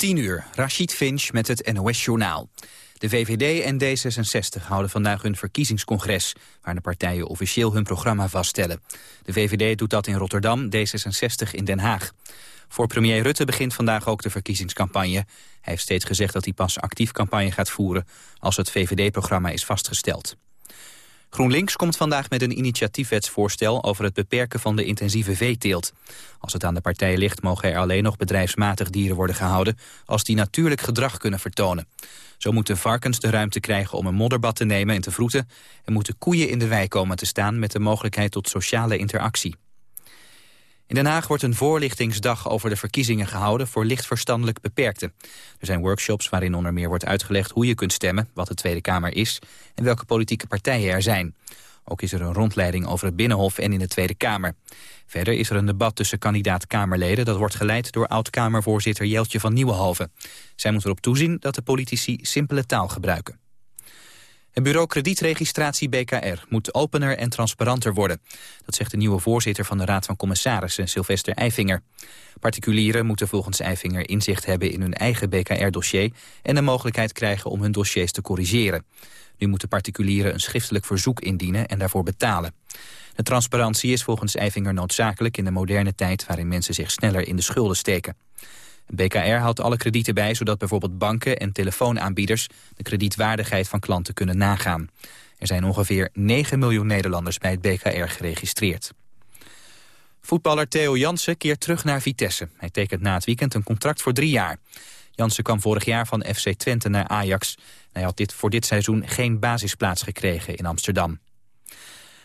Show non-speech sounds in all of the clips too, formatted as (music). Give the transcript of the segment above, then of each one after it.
10 uur, Rashid Finch met het NOS-journaal. De VVD en D66 houden vandaag hun verkiezingscongres... waar de partijen officieel hun programma vaststellen. De VVD doet dat in Rotterdam, D66 in Den Haag. Voor premier Rutte begint vandaag ook de verkiezingscampagne. Hij heeft steeds gezegd dat hij pas actief campagne gaat voeren... als het VVD-programma is vastgesteld. GroenLinks komt vandaag met een initiatiefwetsvoorstel over het beperken van de intensieve veeteelt. Als het aan de partij ligt mogen er alleen nog bedrijfsmatig dieren worden gehouden als die natuurlijk gedrag kunnen vertonen. Zo moeten varkens de ruimte krijgen om een modderbad te nemen en te vroeten en moeten koeien in de wei komen te staan met de mogelijkheid tot sociale interactie. In Den Haag wordt een voorlichtingsdag over de verkiezingen gehouden voor lichtverstandelijk beperkten. Er zijn workshops waarin onder meer wordt uitgelegd hoe je kunt stemmen, wat de Tweede Kamer is en welke politieke partijen er zijn. Ook is er een rondleiding over het Binnenhof en in de Tweede Kamer. Verder is er een debat tussen kandidaat-Kamerleden... dat wordt geleid door oud-Kamervoorzitter Jeltje van Nieuwenhoven. Zij moet erop toezien dat de politici simpele taal gebruiken. Het bureau kredietregistratie BKR moet opener en transparanter worden. Dat zegt de nieuwe voorzitter van de Raad van Commissarissen, Sylvester Eifinger. Particulieren moeten volgens Eifinger inzicht hebben in hun eigen BKR-dossier... en de mogelijkheid krijgen om hun dossiers te corrigeren. Nu moeten particulieren een schriftelijk verzoek indienen en daarvoor betalen. De transparantie is volgens Eifinger noodzakelijk in de moderne tijd... waarin mensen zich sneller in de schulden steken. BKR houdt alle kredieten bij, zodat bijvoorbeeld banken en telefoonaanbieders de kredietwaardigheid van klanten kunnen nagaan. Er zijn ongeveer 9 miljoen Nederlanders bij het BKR geregistreerd. Voetballer Theo Jansen keert terug naar Vitesse. Hij tekent na het weekend een contract voor drie jaar. Jansen kwam vorig jaar van FC Twente naar Ajax. Hij had dit, voor dit seizoen geen basisplaats gekregen in Amsterdam.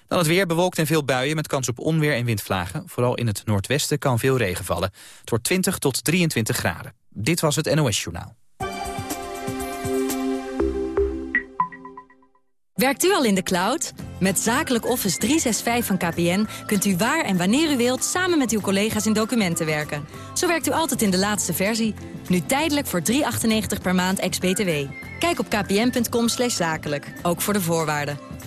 Dan het weer bewolkt en veel buien met kans op onweer en windvlagen. Vooral in het noordwesten kan veel regen vallen. Het wordt 20 tot 23 graden. Dit was het NOS Journaal. Werkt u al in de cloud? Met Zakelijk Office 365 van KPN kunt u waar en wanneer u wilt... samen met uw collega's in documenten werken. Zo werkt u altijd in de laatste versie. Nu tijdelijk voor 3,98 per maand ex-BTW. Kijk op kpn.com zakelijk, ook voor de voorwaarden.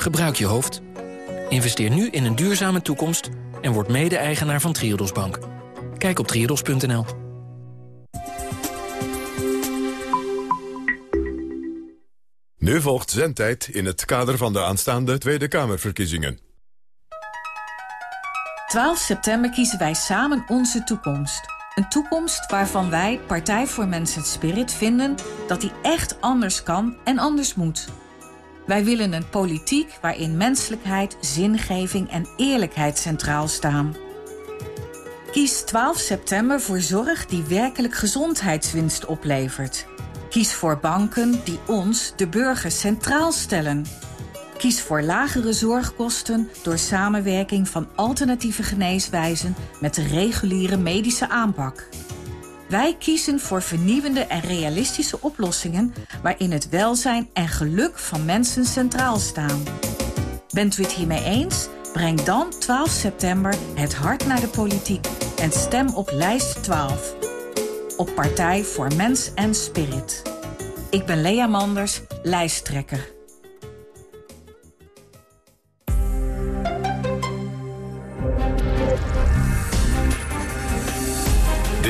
Gebruik je hoofd. Investeer nu in een duurzame toekomst en word mede-eigenaar van Triodos Bank. Kijk op triodos.nl. Nu volgt zendtijd in het kader van de aanstaande Tweede Kamerverkiezingen. 12 september kiezen wij samen onze toekomst. Een toekomst waarvan wij, Partij voor Mensen Spirit, vinden dat die echt anders kan en anders moet. Wij willen een politiek waarin menselijkheid, zingeving en eerlijkheid centraal staan. Kies 12 september voor zorg die werkelijk gezondheidswinst oplevert. Kies voor banken die ons, de burger, centraal stellen. Kies voor lagere zorgkosten door samenwerking van alternatieve geneeswijzen met de reguliere medische aanpak. Wij kiezen voor vernieuwende en realistische oplossingen waarin het welzijn en geluk van mensen centraal staan. Bent u het hiermee eens? Breng dan 12 september het hart naar de politiek en stem op lijst 12. Op Partij voor Mens en Spirit. Ik ben Lea Manders, lijsttrekker.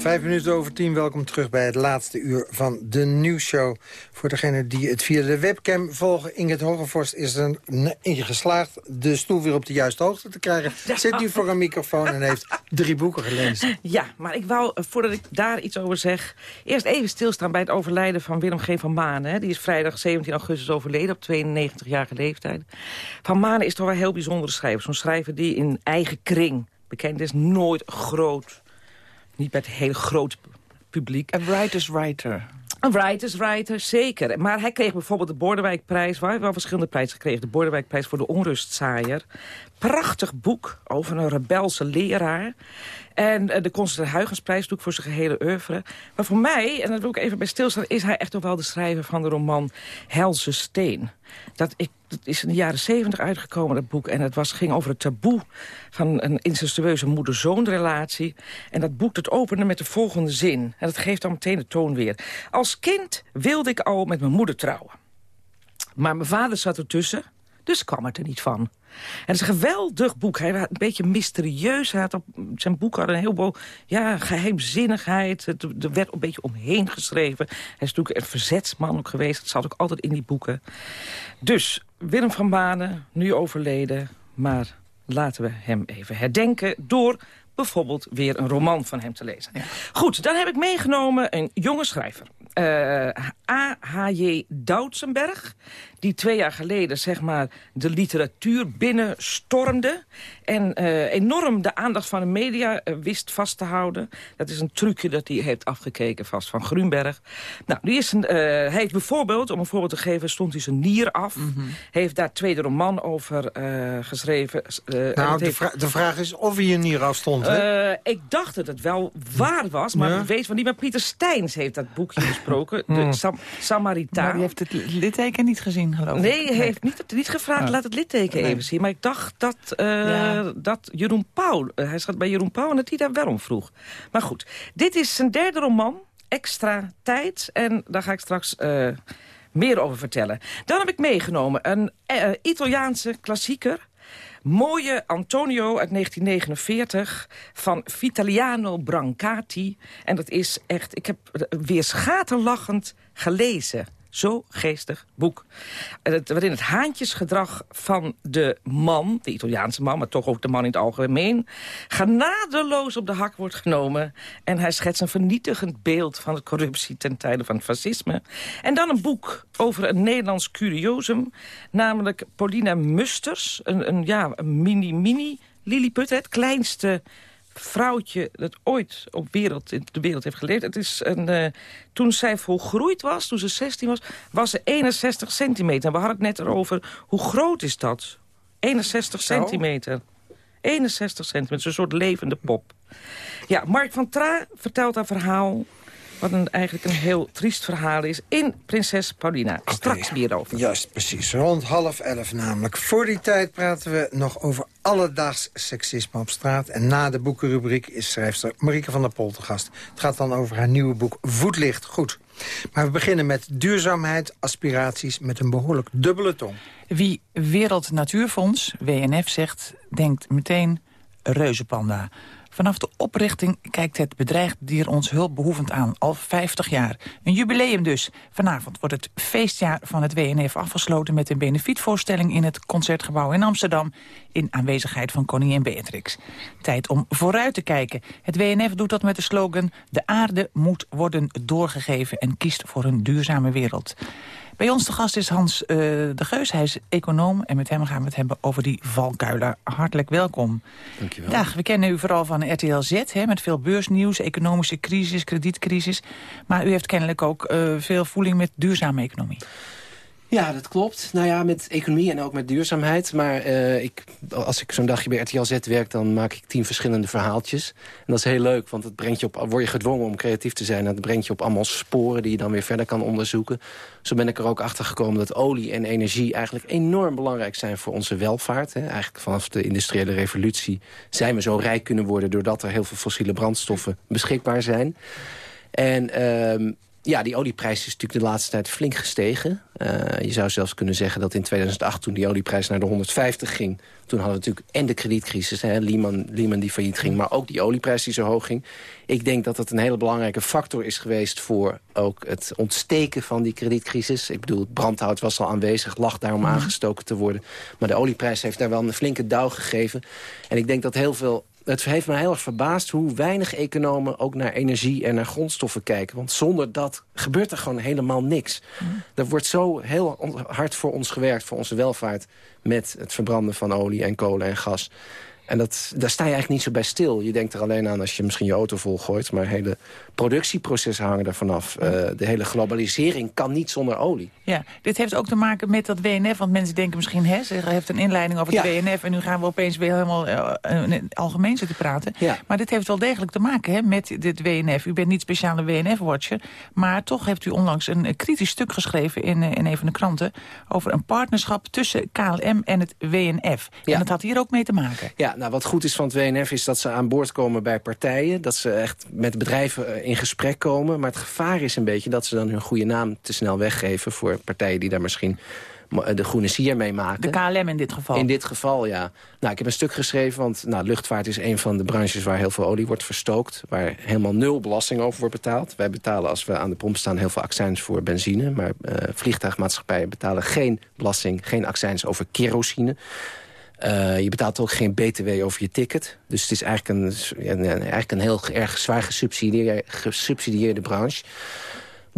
Vijf minuten over tien, welkom terug bij het laatste uur van de nieuwsshow. Voor degenen die het via de webcam volgen... Inget Hogevorst is er in geslaagd de stoel weer op de juiste hoogte te krijgen. Zit nu voor een microfoon en heeft drie boeken gelezen. Ja, maar ik wou, eh, voordat ik daar iets over zeg... eerst even stilstaan bij het overlijden van Willem G. van Manen. Die is vrijdag 17 augustus overleden op 92-jarige leeftijd. Van Manen is toch wel een heel bijzondere schrijver. Zo'n schrijver die in eigen kring bekend is, nooit groot niet met het hele grote publiek. Een writer's writer. Een writers writer, zeker. Maar hij kreeg bijvoorbeeld de Bordewijkprijs... waar hij wel verschillende prijzen gekregen. De Bordewijkprijs voor de onrustzaaier. Prachtig boek over een rebelse leraar. En uh, de Constantijn Huygensprijs doe voor zijn gehele oeuvre. Maar voor mij, en dat wil ik even bij stilstaan... is hij echt toch wel de schrijver van de roman Helse Steen. Dat, ik, dat is in de jaren zeventig uitgekomen, dat boek. En het was, ging over het taboe van een incestueuze moeder-zoon-relatie. En dat boek dat opende met de volgende zin. En dat geeft dan meteen de toon weer. Als kind wilde ik al met mijn moeder trouwen. Maar mijn vader zat ertussen, dus kwam het er niet van. En het is een geweldig boek. Hij was een beetje mysterieus. Hij had op, zijn boek had een heleboel ja, geheimzinnigheid. Er werd een beetje omheen geschreven. Hij is natuurlijk een verzetsman ook geweest. Dat zat ook altijd in die boeken. Dus Willem van Banen, nu overleden. Maar laten we hem even herdenken door bijvoorbeeld weer een roman van hem te lezen. Goed, dan heb ik meegenomen een jonge schrijver. Uh, eh, A.H.J. Doutsenberg die twee jaar geleden zeg maar, de literatuur binnenstormde... en uh, enorm de aandacht van de media uh, wist vast te houden. Dat is een trucje dat hij heeft afgekeken vast van Grunberg. Nou, die is een, hij heeft bijvoorbeeld, om een voorbeeld te geven... stond hij zijn nier af. Mm -hmm. heeft daar tweede roman over geschreven. nou, de, heeft... vra de, vraag is of hij een nier af stond, ik dacht dat het wel waar was, maar ja. ik weet van niet. Maar Pieter Steins heeft dat boekje (laughs) besproken. (laughs) de mm. Sam Samaritaan. Maar die heeft het litteken niet gezien geloof ik. Nee, hij heeft niet, niet gevraagd, laat het litteken nee. even zien. Maar ik dacht dat, uh, ja. dat Jeroen Pauw, uh, hij zat bij Jeroen Pauw en dat hij daar wel om vroeg. Maar goed, dit is zijn derde roman, Extra Tijd. En daar ga ik straks uh, meer over vertellen. Dan heb ik meegenomen een Italiaanse klassieker. Mooie Antonio uit 1949 van Vitaliano Brancati. En dat is echt, ik heb weer schaterlachend gelezen. Zo geestig boek. Waarin het haantjesgedrag van de man, de Italiaanse man... maar toch ook de man in het algemeen... genadeloos op de hak wordt genomen. En hij schetst een vernietigend beeld van de corruptie... ten tijde van het fascisme. En dan een boek over een Nederlands curiosum. Namelijk Paulina Musters. Een, een ja, mini-mini Lilliput, het kleinste vrouwtje dat ooit op wereld, in de wereld heeft geleefd. Het is een, uh, toen zij volgroeid was, toen ze 16 was, was ze 61 centimeter. We hadden het net erover, hoe groot is dat? 61 Zo. centimeter. 61 centimeter, een soort levende pop. Ja, Mark van Tra vertelt haar verhaal wat een, eigenlijk een heel triest verhaal is, in Prinses Paulina. Straks meer over. Juist, precies. Rond half elf namelijk. Voor die tijd praten we nog over alledaags seksisme op straat. En na de boekenrubriek is schrijfster Marieke van der Pol te gast. Het gaat dan over haar nieuwe boek Voetlicht. Goed. Maar we beginnen met duurzaamheid, aspiraties met een behoorlijk dubbele tong. Wie Wereld Natuurfonds, WNF, zegt, denkt meteen reuzenpanda. Vanaf de oprichting kijkt het bedreigd dier ons hulpbehoevend aan. Al 50 jaar. Een jubileum dus. Vanavond wordt het feestjaar van het WNF afgesloten... met een benefietvoorstelling in het Concertgebouw in Amsterdam... in aanwezigheid van koningin Beatrix. Tijd om vooruit te kijken. Het WNF doet dat met de slogan... de aarde moet worden doorgegeven en kiest voor een duurzame wereld. Bij ons de gast is Hans uh, de Geus. Hij is econoom en met hem gaan we het hebben over die valkuilen. Hartelijk welkom. Dankjewel. Dag, we kennen u vooral van RTL Z, hè, met veel beursnieuws, economische crisis, kredietcrisis. Maar u heeft kennelijk ook uh, veel voeling met duurzame economie. Ja, dat klopt. Nou ja, met economie en ook met duurzaamheid. Maar uh, ik, als ik zo'n dagje bij RTL Z werk... dan maak ik tien verschillende verhaaltjes. En dat is heel leuk, want het brengt je op, word je gedwongen om creatief te zijn. En dat brengt je op allemaal sporen die je dan weer verder kan onderzoeken. Zo ben ik er ook achter gekomen dat olie en energie... eigenlijk enorm belangrijk zijn voor onze welvaart. Hè. Eigenlijk vanaf de industriële revolutie zijn we zo rijk kunnen worden... doordat er heel veel fossiele brandstoffen beschikbaar zijn. En... Uh, ja, die olieprijs is natuurlijk de laatste tijd flink gestegen. Uh, je zou zelfs kunnen zeggen dat in 2008, toen die olieprijs naar de 150 ging... toen hadden we natuurlijk en de kredietcrisis, hè, Lehman, Lehman die failliet ging... maar ook die olieprijs die zo hoog ging. Ik denk dat het een hele belangrijke factor is geweest... voor ook het ontsteken van die kredietcrisis. Ik bedoel, het brandhout was al aanwezig, lag daarom mhm. aangestoken te worden. Maar de olieprijs heeft daar wel een flinke dauw gegeven. En ik denk dat heel veel het heeft me heel erg verbaasd hoe weinig economen ook naar energie en naar grondstoffen kijken. Want zonder dat gebeurt er gewoon helemaal niks. Mm. Er wordt zo heel hard voor ons gewerkt, voor onze welvaart... met het verbranden van olie en kolen en gas. En dat, daar sta je eigenlijk niet zo bij stil. Je denkt er alleen aan als je misschien je auto volgooit... maar hele productieprocessen hangen er vanaf. Uh, de hele globalisering kan niet zonder olie. Ja, dit heeft ook te maken met dat WNF. Want mensen denken misschien, hè, ze heeft een inleiding over het WNF... en nu gaan we opeens weer helemaal uh, algemeen zitten praten. Ja. Maar dit heeft wel degelijk te maken hè, met dit WNF. U bent niet speciaal een WNF-watcher... maar toch heeft u onlangs een kritisch stuk geschreven in, in een van de kranten... over een partnerschap tussen KLM en het WNF. Ja. En dat had hier ook mee te maken. Ja, nou, wat goed is van het WNF is dat ze aan boord komen bij partijen. Dat ze echt met bedrijven in gesprek komen. Maar het gevaar is een beetje dat ze dan hun goede naam te snel weggeven... voor partijen die daar misschien de groene sier mee maken. De KLM in dit geval? In dit geval, ja. Nou, ik heb een stuk geschreven, want nou, luchtvaart is een van de branches... waar heel veel olie wordt verstookt, waar helemaal nul belasting over wordt betaald. Wij betalen als we aan de pomp staan heel veel accijns voor benzine... maar uh, vliegtuigmaatschappijen betalen geen belasting, geen accijns over kerosine. Uh, je betaalt ook geen btw over je ticket. Dus het is eigenlijk een, eigenlijk een heel erg zwaar gesubsidieerde, gesubsidieerde branche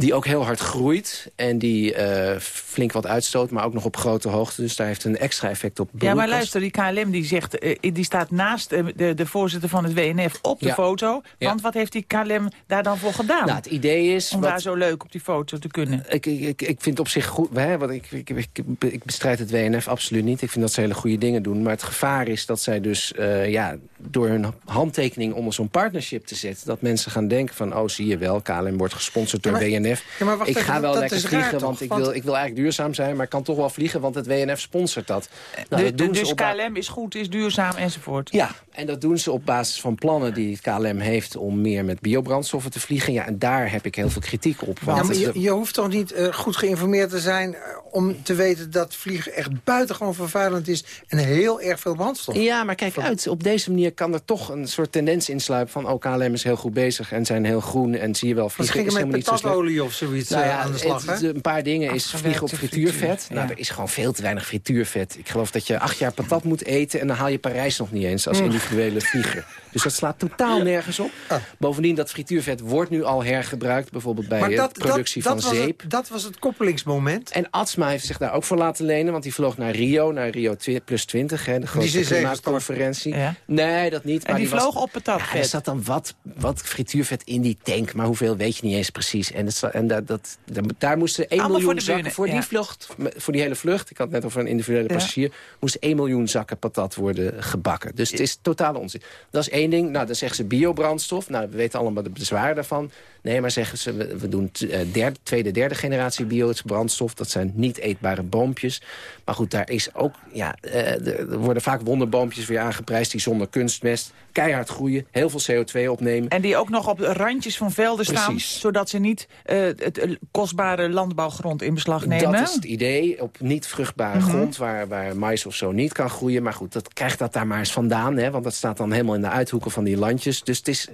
die ook heel hard groeit en die uh, flink wat uitstoot... maar ook nog op grote hoogte. Dus daar heeft een extra effect op. Ja, maar luister, die KLM die zegt, uh, die staat naast uh, de, de voorzitter van het WNF op de foto. Want wat heeft die KLM daar dan voor gedaan? Nou, het idee is... Om wat, daar zo leuk op die foto te kunnen. Ik, ik, ik vind op zich goed... Hè, want ik, ik, ik, ik, bestrijd het WNF absoluut niet. Ik vind dat ze hele goede dingen doen. Maar het gevaar is dat zij dus ja, door hun handtekening onder zo'n partnership te zetten... dat mensen gaan denken van, oh zie je wel, KLM wordt gesponsord door WNF ja, maar wacht ik ga wel lekker vliegen, want, ik, wil, ik wil eigenlijk duurzaam zijn... maar ik kan toch wel vliegen, want het WNF sponsort dat. Nou, dat doen dus ze KLM is goed, is duurzaam enzovoort? Ja, en dat doen ze op basis van plannen die het KLM heeft... om meer met biobrandstoffen te vliegen. Ja, en daar heb ik heel veel kritiek op. Want ja, maar je, je, hoeft toch niet uh, goed geïnformeerd te zijn... Uh, om te weten dat vliegen echt buitengewoon vervuilend is... en heel erg veel brandstof. Ja, maar kijk uit. Op deze manier kan er toch een soort tendens insluipen... van oh, KLM is heel goed bezig en zijn heel groen... en zie je wel, vliegen is helemaal niet zo slecht. of zoiets nou ja, aan de slag, het, Een paar dingen is vliegen op frituurvet. Nou, er is gewoon veel te weinig frituurvet. Ik geloof dat je acht jaar patat moet eten... en dan haal je Parijs nog niet eens als mm. Individuele vlieger. Dus dat slaat totaal nergens op. Ah. Bovendien, dat frituurvet wordt nu al hergebruikt. Bijvoorbeeld bij de productie van zeep. dat was het koppelingsmoment. En Atsma heeft zich daar ook voor laten lenen. Want die vloog naar Rio, naar Rio plus 20. Hè, de grootste klimaatconferentie. Ja. Nee, dat niet. Maar en die, die vloog was, op patatvet. Ja, er zat dan wat, wat frituurvet in die tank. Maar hoeveel weet je niet eens precies. En, dat, en dat, dat, daar moesten 1 miljoen voor zakken voor die vlucht. Voor die hele vlucht. Ik had het net over een individuele passagier. Moest 1 miljoen zakken patat worden gebakken. Dus het is totale onzin. Dat is één Nou, dan zeggen ze biobrandstof. Nou, we weten allemaal de bezwaren daarvan. Nee, maar zeggen ze, we, doen eh, derde, tweede, derde generatie biobrandstof. Dat zijn niet eetbare boompjes. Maar goed, daar is ook, ja, eh, er worden vaak wonderboompjes weer aangeprijsd... die zonder kunstmest keihard groeien, heel veel CO2 opnemen. En die ook nog op randjes van velden staan... zodat ze niet uh, het kostbare landbouwgrond in beslag nemen? Dat is het idee, op niet vruchtbare mhm. grond... Waar, waar mais of zo niet kan groeien. Maar goed, dat krijgt dat daar maar eens vandaan. Hè, want dat staat dan helemaal in de uithoeken van die landjes. Dus het is,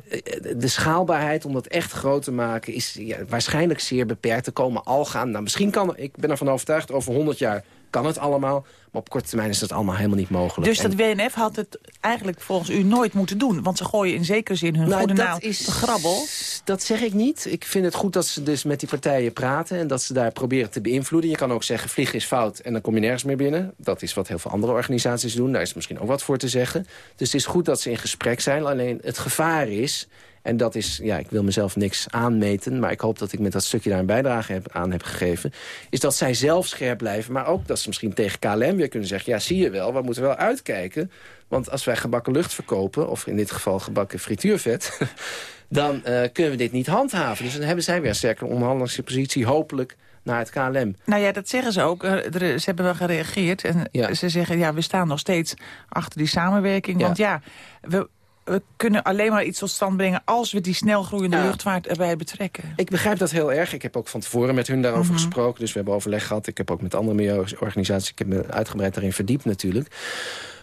de schaalbaarheid om dat echt groot te maken... is ja, waarschijnlijk zeer beperkt. Er komen algen aan. Nou, misschien kan, ik ben ervan overtuigd, over 100 jaar kan het allemaal. Maar op korte termijn is dat allemaal helemaal niet mogelijk. Dus dat WNF had het eigenlijk volgens u nooit moeten doen? Want ze gooien in zekere zin hun nou, goede naam is, te grabbel. Dat zeg ik niet. Ik vind het goed dat ze dus met die partijen praten... en dat ze daar proberen te beïnvloeden. Je kan ook zeggen, vliegen is fout en dan kom je nergens meer binnen. Dat is wat heel veel andere organisaties doen. Daar is misschien ook wat voor te zeggen. Dus het is goed dat ze in gesprek zijn. Alleen het gevaar is en dat is, ja, ik wil mezelf niks aanmeten... maar ik hoop dat ik met dat stukje daar een bijdrage heb, aan heb gegeven... is dat zij zelf scherp blijven, maar ook dat ze misschien tegen KLM weer kunnen zeggen... ja, zie je wel, we moeten wel uitkijken. Want als wij gebakken lucht verkopen, of in dit geval gebakken frituurvet... (laughs) dan uh, kunnen we dit niet handhaven. Dus dan hebben zij weer een sterkere onderhandelingspositie, hopelijk naar het KLM. Nou ja, dat zeggen ze ook. Eh, ze hebben wel gereageerd. En ja. ze zeggen, ja, we staan nog steeds achter die samenwerking. Want ja, we, we kunnen alleen maar iets tot stand brengen... als we die snelgroeiende Ja. luchtvaart erbij betrekken. Ik begrijp dat heel erg. Ik heb ook van tevoren met hun daarover Mhm. gesproken. Dus we hebben overleg gehad. Ik heb ook met andere milieuorganisaties... ik heb me uitgebreid daarin verdiept natuurlijk.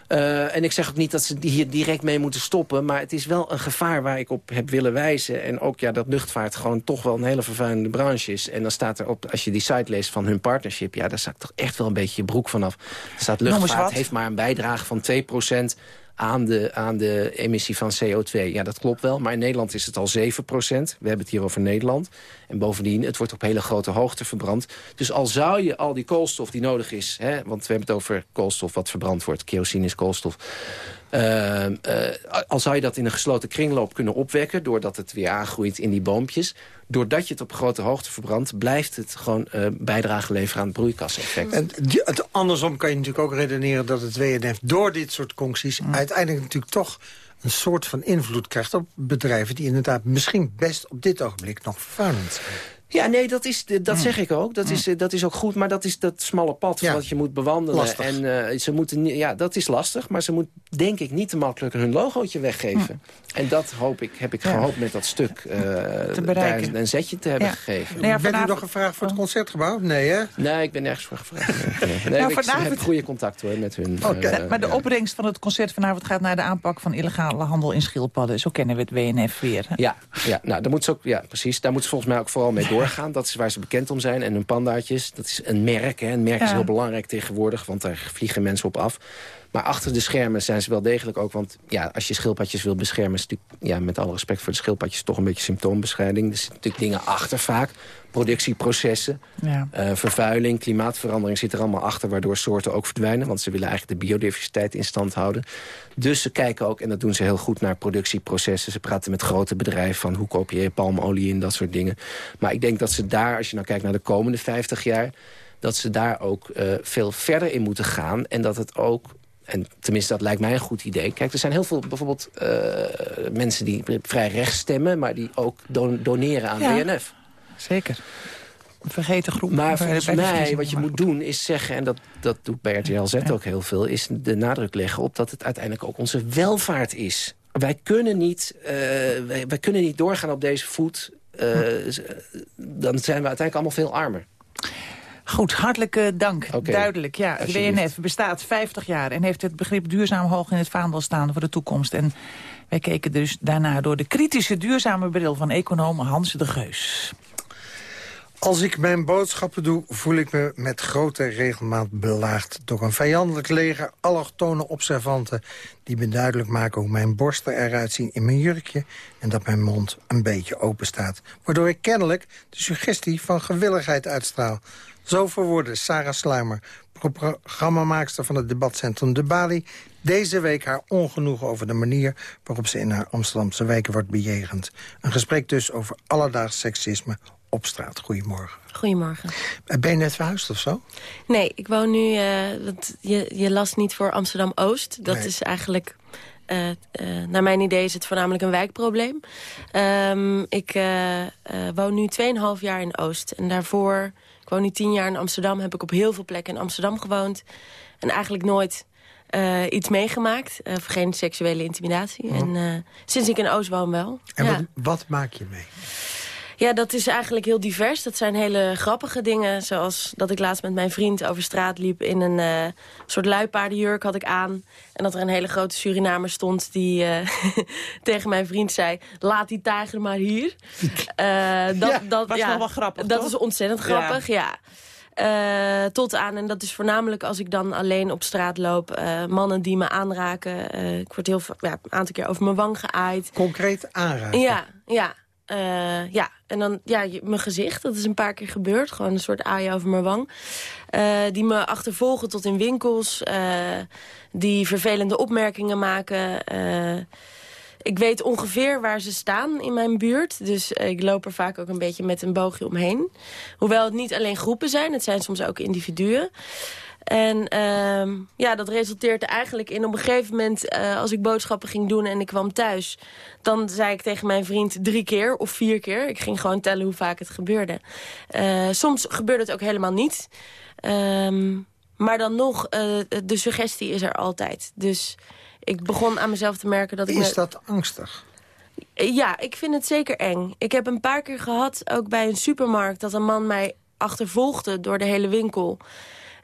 Eh, en ik zeg ook niet dat ze hier direct mee moeten stoppen... maar het is wel een gevaar waar ik op heb willen wijzen. En ook ja, dat luchtvaart gewoon toch wel een hele vervuilende branche is. En dan staat er op, als je die site leest van hun partnership... ja, daar staat toch echt wel een beetje je broek vanaf. Er staat luchtvaart heeft maar een bijdrage van 2% aan de, aan de emissie van CO2. Ja, dat klopt wel, maar in Nederland is het al 7% We hebben het hier over Nederland. En bovendien, het wordt op hele grote hoogte verbrand. Dus al zou je al die koolstof die nodig is... Hè, want we hebben het over koolstof wat verbrand wordt. Kerosine is koolstof. Uh, uh, al zou je dat in een gesloten kringloop kunnen opwekken... doordat het weer aangroeit in die boompjes... doordat je het op grote hoogte verbrandt... blijft het gewoon uh, bijdrage leveren aan het broeikaseffect. En die, het, andersom kan je natuurlijk ook redeneren dat het WNF... door dit soort concties uiteindelijk natuurlijk toch een soort van invloed krijgt op bedrijven... die inderdaad misschien best op dit ogenblik nog vervuilend zijn. Ja, nee, dat, is, dat zeg ik ook. Dat is, dat is ook goed, maar dat is dat smalle pad Ja. wat je moet bewandelen. Lastig. En eh, ze moeten, ja, dat is lastig, maar ze moet denk ik niet te makkelijk hun logootje weggeven. En dat hoop ik, heb ik Ja. gehoopt met dat stuk eh, daar bereiken. een, een zetje te hebben Ja. gegeven. Nou ja, Bent u nog gevraagd voor het Concertgebouw? Nee, hè? Nee, ik ben nergens voor gevraagd. (laughs) Nee, Nou, ik vanavond- heb goede contact hoor met hun. Oké. eh, maar de ja. opbrengst van het concert vanavond gaat naar de aanpak van illegale handel in schildpadden. Zo kennen we het WNF weer. hè? Ja, ja, nou, daar moet ze ook, ja, precies. Daar moeten ze volgens mij ook vooral mee doorgaan. Dat is waar ze bekend om zijn. En hun pandaatjes, dat is een merk. Hè. Een merk is heel belangrijk tegenwoordig, want daar vliegen mensen op af. Maar achter de schermen zijn ze wel degelijk ook. Want ja, als je schildpadjes wil beschermen... is natuurlijk, ja, met alle respect voor de schildpadjes... toch een beetje symptoombestrijding. Er zitten natuurlijk dingen achter vaak. Productieprocessen, Ja. eh, vervuiling, klimaatverandering zit er allemaal achter... waardoor soorten ook verdwijnen. Want ze willen eigenlijk de biodiversiteit in stand houden. Dus ze kijken ook, en dat doen ze heel goed, naar productieprocessen. Ze praten met grote bedrijven van hoe koop je palmolie en dat soort dingen. Maar ik denk dat ze daar, als je nou kijkt naar de komende 50 jaar... dat ze daar ook eh, veel verder in moeten gaan. En dat het ook en tenminste, dat lijkt mij een goed idee. Kijk, er zijn heel veel bijvoorbeeld eh, mensen die vrij rechts stemmen... maar die ook don- doneren aan Ja. WNF. Zeker. Een vergeten groep. Maar volgens mij, wat je moet doen, is zeggen... en dat, dat doet bij RTL Z ook heel veel... is de nadruk leggen op dat het uiteindelijk ook onze welvaart is. Wij kunnen niet, eh, wij, wij kunnen niet doorgaan op deze voet... eh, z- dan zijn we uiteindelijk allemaal veel armer. Goed, hartelijk dank. Duidelijk, ja. De Alsjeblieft. WNF bestaat 50 jaar en heeft het begrip duurzaam hoog in het vaandel staan voor de toekomst. En wij keken dus daarna door de kritische duurzame bril van econoom Hans de Geus. Als ik mijn boodschappen doe, voel ik me met grote regelmaat belaagd... door een vijandelijk leger allochtone observanten... die me duidelijk maken hoe mijn borsten eruit zien in mijn jurkje... en dat mijn mond een beetje open staat. Waardoor ik kennelijk de suggestie van gewilligheid uitstraal. Zo verwoordde Sarah Sluimer, pro- programmamaakster van het debatcentrum De Bali... deze week haar ongenoegen over de manier waarop ze in haar Amsterdamse wijken wordt bejegend. Een gesprek dus over alledaags seksisme op straat. Goedemorgen. Goedemorgen. Eh, Ben je net verhuisd of zo? Nee, ik woon nu... want je, je las niet voor Amsterdam-Oost. Dat Nee. is eigenlijk... eh, naar mijn idee is het voornamelijk een wijkprobleem. Ehm, ik woon nu 2,5 jaar in Oost. En daarvoor... Ik woon nu 10 jaar in Amsterdam. Heb ik op heel veel plekken in Amsterdam gewoond. En eigenlijk nooit iets meegemaakt. Of geen seksuele intimidatie. En eh, sinds ik in Oost woon wel. En ja. wat, wat maak je mee? Ja, dat is eigenlijk heel divers. Dat zijn hele grappige dingen. Zoals dat ik laatst met mijn vriend over straat liep... in een eh, soort luipaardenjurk had ik aan. En dat er een hele grote Surinamer stond die eh, (laughs) tegen mijn vriend zei... laat die tijger maar hier. (laughs) Eh, dat, Ja, dat was ja, nog wel grappig, Dat toch? is ontzettend grappig, ja. Tot aan, en dat is voornamelijk als ik dan alleen op straat loop... mannen die me aanraken. Ik word heel ja, een aantal keer over mijn wang geaaid. Concreet aanraken? Ja, ja. Eh, ja, en dan ja, mijn gezicht, dat is een paar keer gebeurd. Gewoon een soort aai over mijn wang. Eh, die me achtervolgen tot in winkels. eh, die vervelende opmerkingen maken. Ik weet ongeveer waar ze staan in mijn buurt. Dus ik loop er vaak ook een beetje met een boogje omheen. Hoewel het niet alleen groepen zijn. Het zijn soms ook individuen. En ehm, ja, dat resulteert er eigenlijk in op een gegeven moment... eh, als ik boodschappen ging doen en ik kwam thuis... dan zei ik tegen mijn vriend drie keer of vier keer. Ik ging gewoon tellen hoe vaak het gebeurde. Eh, soms gebeurde het ook helemaal niet. Ehm, maar dan nog, eh, de suggestie is er altijd. Dus Ik begon aan mezelf te merken dat ik... Is dat angstig? Ja, ik vind het zeker eng. Ik heb een paar keer gehad, ook bij een supermarkt... dat een man mij achtervolgde door de hele winkel.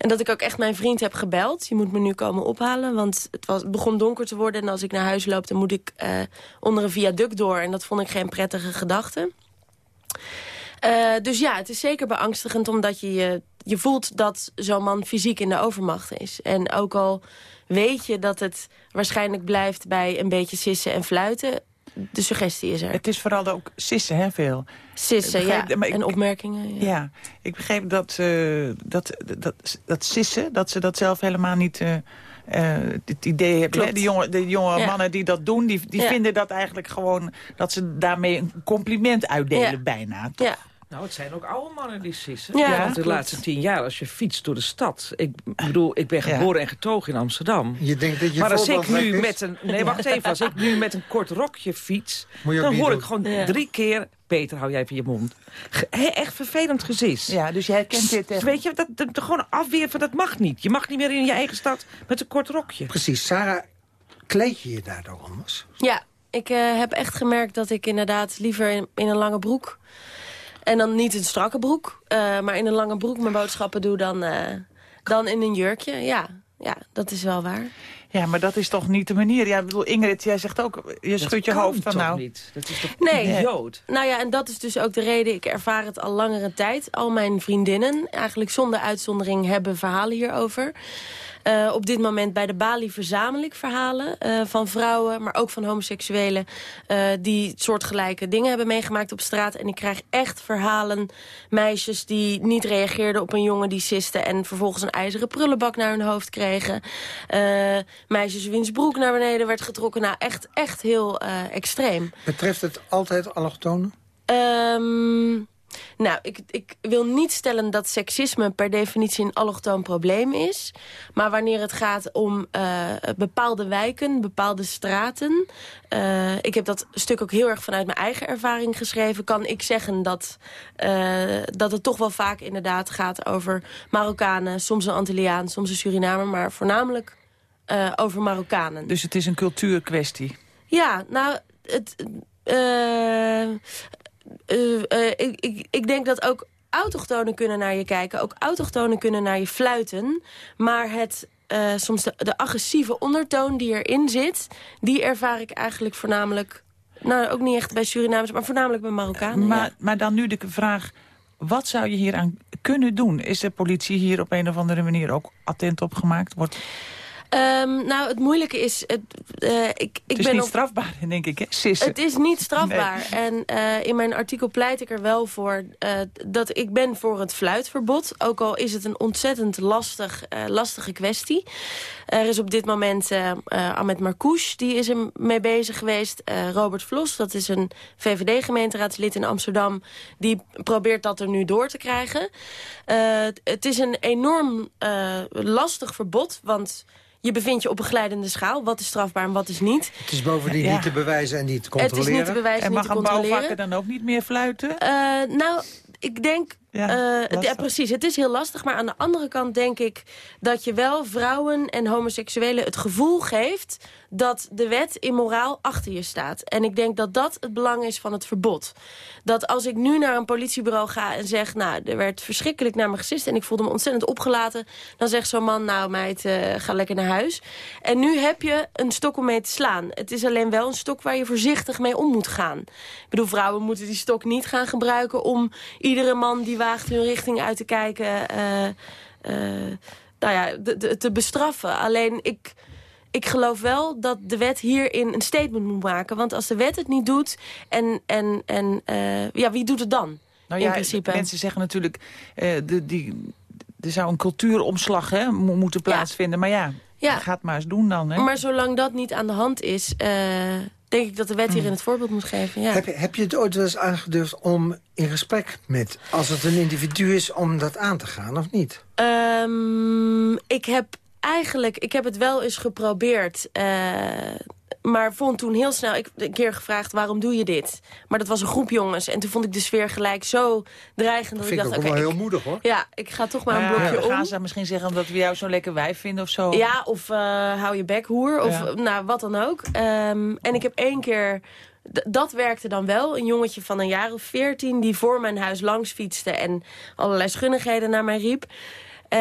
En dat ik ook echt mijn vriend heb gebeld. Je moet me nu komen ophalen, want het, was, begon donker te worden... en als ik naar huis loop, dan moet ik eh, onder een viaduct door. En dat vond ik geen prettige gedachte. Eh, dus ja, het is zeker beangstigend omdat je, je, je voelt dat zo'n man fysiek in de overmacht is. En ook al weet je dat het waarschijnlijk blijft bij een beetje sissen en fluiten... de suggestie is er. Het is vooral ook sissen, hè, veel. Sissen, ja. ik- en opmerkingen. Ja. Ja, ik begreep dat, eh, dat, dat, dat sissen, dat ze dat zelf helemaal niet... eh, eh, het idee hebben, Klopt. hè? Die jonge, de jonge Ja. mannen die dat doen, die, die Ja. vinden dat eigenlijk gewoon... dat ze daarmee een compliment uitdelen bijna. Ja. Nou, het zijn ook oude mannen die sissen. Ja, Want de klopt. laatste tien jaar, als je fietst door de stad... Ik bedoel, ik ben geboren en getogen in Amsterdam. Je denkt dat je maar als ik nu is? met een... Nee, wacht even. Als ik nu met een kort rokje fiets... Dan hoor doen. ik gewoon Ja. drie keer... Peter, hou jij even je mond. Ge- echt vervelend gezis. Ja, dus je herkent dit echt. Weet je, dat, gewoon afweer van dat mag niet. Je mag niet meer in je eigen stad met een kort rokje. Precies. Sarah, kleed je je daardoor anders? Ja, ik eh, heb echt gemerkt dat ik inderdaad liever in, in een lange broek... en dan niet een strakke broek, eh, maar in een lange broek mijn boodschappen doe dan, eh, dan in een jurkje. Ja, ja, dat is wel waar. Ja, maar dat is toch niet de manier. Ja, ik bedoel, Ingrid, jij zegt ook, je schudt je hoofd van toch nou. niet? Dat is toch Nee. idioot? Nou ja, en dat is dus ook de reden. Ik ervaar het al langere tijd. Al mijn vriendinnen, eigenlijk zonder uitzondering, hebben verhalen hierover. Eh, op dit moment bij de Bali verzamel ik verhalen eh, van vrouwen... maar ook van homoseksuelen eh, die soortgelijke dingen hebben meegemaakt op straat. En ik krijg echt verhalen, meisjes die niet reageerden op een jongen die siste... en vervolgens een ijzeren prullenbak naar hun hoofd kregen. Meisjes wiens broek naar beneden werd getrokken. Nou, echt, echt heel extreem. Betreft het altijd allochtonen? Ehm, nou, ik, ik wil niet stellen dat seksisme per definitie een allochtoon probleem is. Maar wanneer het gaat om eh, bepaalde wijken, bepaalde straten... eh, ik heb dat stuk ook heel erg vanuit mijn eigen ervaring geschreven... kan ik zeggen dat, eh, dat het toch wel vaak inderdaad gaat over Marokkanen... soms een Antilliaan, soms een Surinamer, maar voornamelijk over Marokkanen. Dus het is een cultuurkwestie. Ja, nou, het, ik, ik, ik denk dat ook autochtonen kunnen naar je kijken. Ook autochtonen kunnen naar je fluiten. Maar het, eh, soms de, de agressieve ondertoon die erin zit... die ervaar ik eigenlijk voornamelijk... Nou, ook niet echt bij Surinamers, maar voornamelijk bij Marokkanen. Maar, ja. maar dan nu de vraag, wat zou je hier aan kunnen doen? Is de politie hier op een of andere manier ook attent op gemaakt? Wordt, Ehm, nou, het moeilijke is... Het, eh, ik, ik het is ben niet op- strafbaar, denk ik, hè? Sissen. Het is niet strafbaar. En eh, in mijn artikel pleit ik er wel voor eh, dat ik ben voor het fluitverbod. Ook al is het een ontzettend lastig, lastige kwestie. Er is op dit moment Ahmed Marcouch, die is er mee bezig geweest. Robert Vlos, dat is een VVD-gemeenteraadslid in Amsterdam. Die probeert dat er nu door te krijgen. Het is een enorm lastig verbod, want... Je bevindt je op een glijdende schaal. Wat is strafbaar en wat is niet. Het is bovendien Ja. niet te bewijzen en niet te Het is controleren. niet te bewijzen, en niet mag te een controleren. bouwvakker dan ook niet meer fluiten? Eh, nou, ik denk... Ja, eh, ja, precies. Het is heel lastig. Maar aan de andere kant denk ik dat je wel vrouwen en homoseksuelen het gevoel geeft dat de wet in moraal achter je staat. En ik denk dat dat het belang is van het verbod. Dat als ik nu naar een politiebureau ga en zeg... nou, er werd verschrikkelijk naar me gesist en ik voelde me ontzettend opgelaten... dan zegt zo'n man, nou meid, eh, ga lekker naar huis. En nu heb je een stok om mee te slaan. Het is alleen wel een stok waar je voorzichtig mee om moet gaan. Ik bedoel, vrouwen moeten die stok niet gaan gebruiken... om iedere man die hun richting uit te kijken... eh, eh, nou ja, te bestraffen. Alleen ik, ik geloof wel dat de wet hierin een statement moet maken. Want als de wet het niet doet, en, en, en eh, ja, wie doet het dan? Nou in ja, principe. mensen zeggen natuurlijk, de, die, er zou een cultuuromslag hè, mo- moeten plaatsvinden. Maar ja, Ja. ga het maar eens doen dan. Hè? Maar zolang dat niet aan de hand is, eh, denk ik dat de wet hierin het voorbeeld moet geven. Ja. Heb, je, heb je het ooit wel eens aangedurfd om in gesprek met... als het een individu is, om dat aan te gaan of niet? Ehm, ik heb eigenlijk, ik heb het wel eens geprobeerd. eh, maar vond toen heel snel... Ik een keer gevraagd, waarom doe je dit? Maar dat was een groep jongens. En toen vond ik de sfeer gelijk zo dreigend. Dat vind ik ik dacht, ook wel oké, heel moedig, hoor. Ja, ik ga toch maar een ja, blokje om. gaan ze misschien zeggen omdat we jou zo'n lekker wijf vinden of zo? Ja, of eh, hou je bek, hoer. Of Ja. nou, wat dan ook. Ehm, en ik heb één keer... d- Dat werkte dan wel. Een jongetje van een jaar of veertien... die voor mijn huis langs fietste... en allerlei schunnigheden naar mij riep. Eh,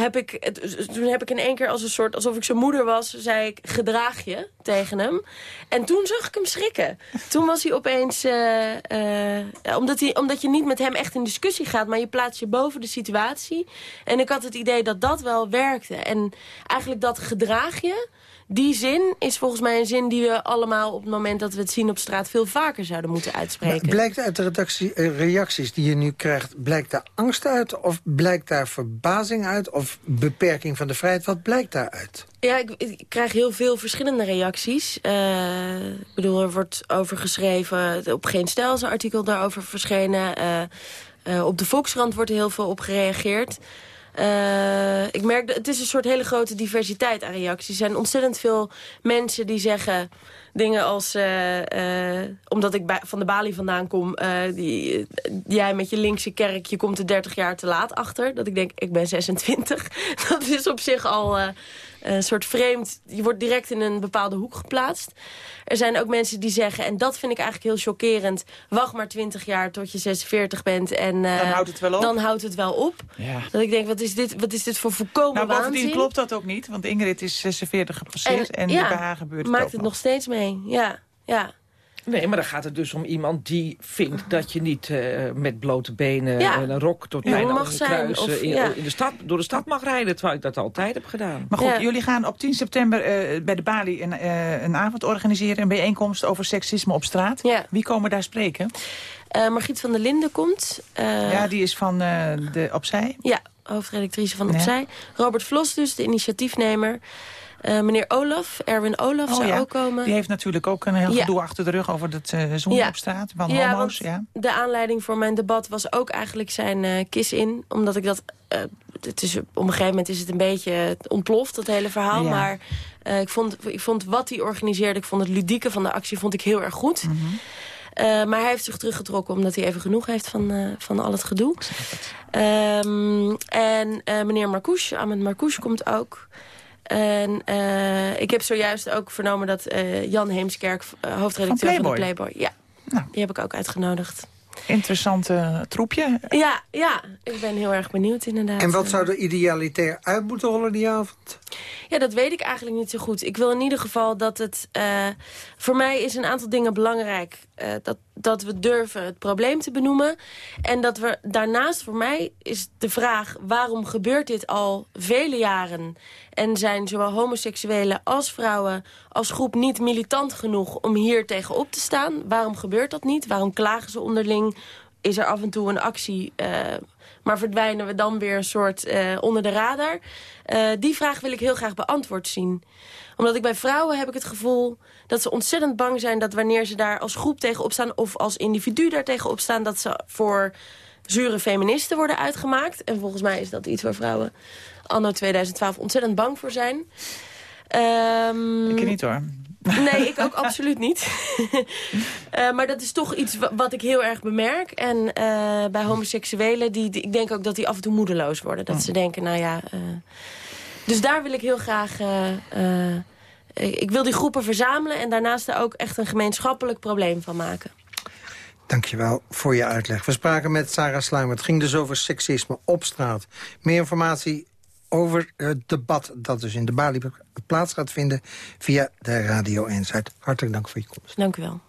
heb ik, toen heb ik in één keer als een soort... alsof ik zijn moeder was... zei ik, gedraag je tegen hem. En toen zag ik hem schrikken. Toen was hij opeens... eh, eh, omdat, hij, omdat je niet met hem echt in discussie gaat... maar je plaatst je boven de situatie. En ik had het idee dat dat wel werkte. En eigenlijk dat gedraag je... Die zin is volgens mij een zin die we allemaal op het moment dat we het zien op straat... veel vaker zouden moeten uitspreken. Blijkt uit de redactie, eh, reacties die je nu krijgt... blijkt daar angst uit of blijkt daar verbazing uit... of beperking van de vrijheid? Wat blijkt daaruit? Ja, ik, ik krijg heel veel verschillende reacties. Eh, ik bedoel, er wordt over geschreven. Op Geen Stijl is een artikel daarover verschenen. Eh, op de Volkskrant wordt er heel veel op gereageerd. Eh, ik merk, dat het is een soort hele grote diversiteit aan reacties. Er zijn ontzettend veel mensen die zeggen dingen als... eh, eh, omdat ik van de Bali vandaan kom... die, jij met je linkse kerk, je komt er 30 jaar te laat achter. Dat ik denk, ik ben 26. (laughs) Dat is op zich al... eh, een soort vreemd... Je wordt direct in een bepaalde hoek geplaatst. Er zijn ook mensen die zeggen, en dat vind ik eigenlijk heel chockerend... wacht maar 20 jaar tot je 46 bent en... eh, Dan houdt het wel op. Dan houdt het wel op. Ja. Dat ik denk, wat is dit, wat is dit voor volkomen Nou, bovendien waanzin? klopt dat ook niet, want Ingrid is 46 gepasseerd en, ja, bij haar gebeurt het maakt ook het nog. nog steeds mee. Ja, ja. Nee, maar dan gaat het dus om iemand die vindt dat je niet eh, met blote benen Ja. en een rok tot bijna kruis of- in, ja. in de stad, door de stad mag rijden, terwijl ik dat altijd heb gedaan. Maar goed, Ja. jullie gaan op 10 september eh, bij de Bali een, eh, een avond organiseren... een bijeenkomst over seksisme op straat. Ja. Wie komen daar spreken? Eh, Margriet van der Linden komt. Eh, ja, die is van eh, de Opzij. Ja, hoofdredactrice van Ja. Opzij. Robert Vlos dus, de initiatiefnemer. Eh, meneer Olaf, Erwin Olaf zou Oh ja, ook komen. Die heeft natuurlijk ook een heel Ja. gedoe achter de rug over het eh zoenen Ja. op straat. Van Ja, homo's, ja. de aanleiding voor mijn debat was ook eigenlijk zijn eh kiss in. Omdat ik dat... eh, het is, op een gegeven moment is het een beetje ontploft, dat hele verhaal. Maar eh, ik, vond, ik vond wat hij organiseerde, ik vond het ludieke van de actie vond ik heel erg goed. Mhm. Eh, maar hij heeft zich teruggetrokken omdat hij even genoeg heeft van, eh, van al het gedoe. Ehm, en eh, meneer Marcouche, Ahmed Marcouche komt ook. En eh, ik heb zojuist ook vernomen dat eh, Jan Heemskerk, eh, hoofdredacteur van, Van de Playboy. Playboy... Ja, Nou. die heb ik ook uitgenodigd. Interessante troepje. Ja, ja, ik ben heel erg benieuwd inderdaad. En wat zou er idealitair uit moeten rollen die avond? Ja, dat weet ik eigenlijk niet zo goed. Ik wil in ieder geval dat het... eh, voor mij is een aantal dingen belangrijk. Eh, dat, dat we durven het probleem te benoemen. En dat we daarnaast voor mij is de vraag... waarom gebeurt dit al vele jaren? En zijn zowel homoseksuelen als vrouwen als groep niet militant genoeg... om hier tegenop te staan? Waarom gebeurt dat niet? Waarom klagen ze onderling? Is er af en toe een actie... eh, maar verdwijnen we dan weer een soort eh, onder de radar? Eh, die vraag wil ik heel graag beantwoord zien. Omdat ik bij vrouwen heb ik het gevoel dat ze ontzettend bang zijn... dat wanneer ze daar als groep tegenop staan of als individu daar tegenop staan... dat ze voor zure feministen worden uitgemaakt. En volgens mij is dat iets waar vrouwen anno 2012 ontzettend bang voor zijn. Ehm, Ik niet hoor. Nee, ik ook absoluut niet. (laughs) Eh, maar dat is toch iets wa- wat ik heel erg bemerk. En eh, bij homoseksuelen, die, die- ik denk ook dat die af en toe moedeloos worden. Dat ze denken, nou ja... eh, dus daar wil ik heel graag... eh, eh, ik wil die groepen verzamelen en daarnaast er ook echt een gemeenschappelijk probleem van maken. Dankjewel voor je uitleg. We spraken met Sarah Sluimer. Het ging dus over seksisme op straat. Meer informatie over het debat dat dus in de Bali plaats gaat vinden... via de Radio 1-site. Hartelijk dank voor je komst. Dank u wel.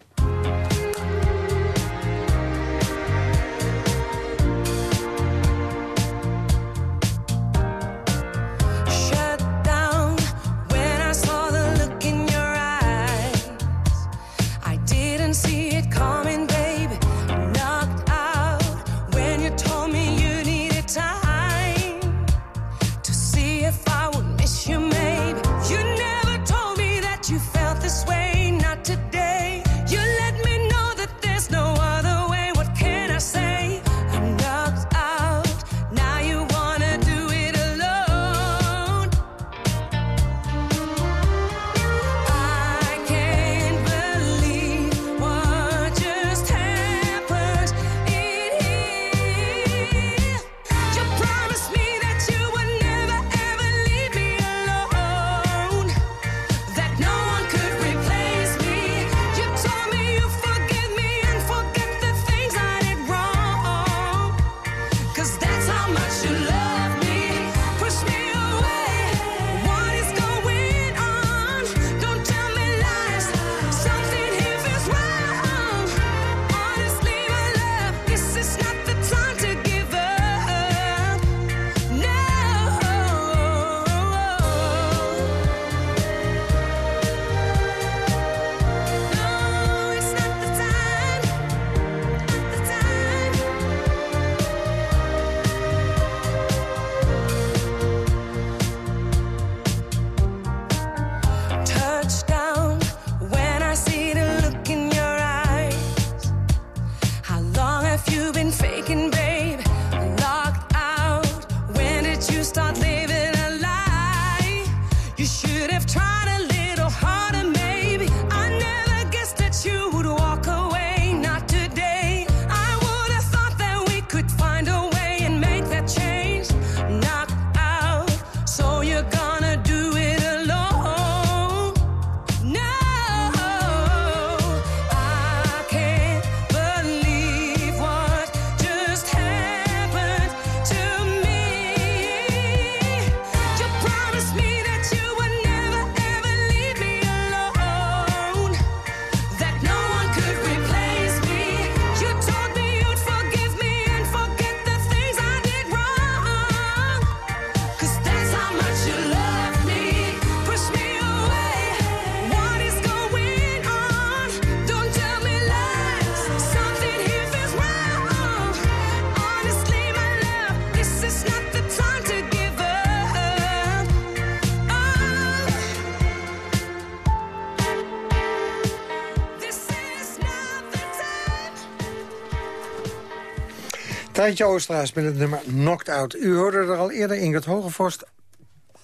Tijntje Oosterhuis met het nummer Knocked Out. U hoorde er al eerder Ingrid Hogevorst.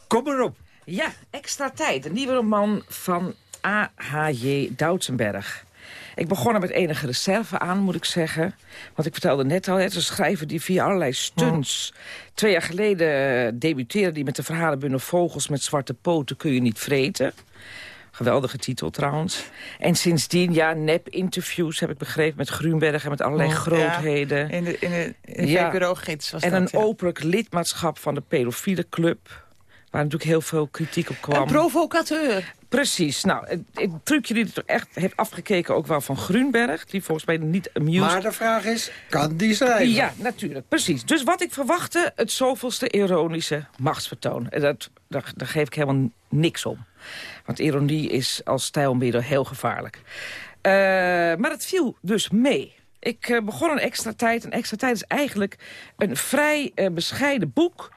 Kom erop. Ja, Extra Tijd. Een nieuwe roman van A.H.J. Doutsenberg. Ik begon er met enige reserve aan, moet ik zeggen. Want ik vertelde net al, het is een schrijver die via allerlei stunts... Twee jaar geleden debuteerde die met de verhalenbundel Vogels met zwarte poten kun je niet vreten. Geweldige titel trouwens. En sindsdien, ja, nep-interviews heb ik begrepen... met Grunberg en met allerlei Oh, grootheden. ja, in de, in de, in de Ja. VPRO-gids was en dat, een ja. openlijk lidmaatschap van de pedofiele club. Waar natuurlijk heel veel kritiek op kwam. Een provocateur. Precies. Nou, het, het trucje die het echt heeft afgekeken ook wel van Grunberg. Die volgens mij niet amused. Maar de vraag is, kan die schrijven? Ja, natuurlijk. Precies. Dus wat ik verwachtte, het zoveelste ironische machtsvertoon. En dat, daar, daar geef ik helemaal niks om. Want ironie is als stijlmiddel heel gevaarlijk. Eh, maar het viel dus mee. Ik eh, begon een extra tijd. Een extra tijd is eigenlijk een vrij eh, bescheiden boek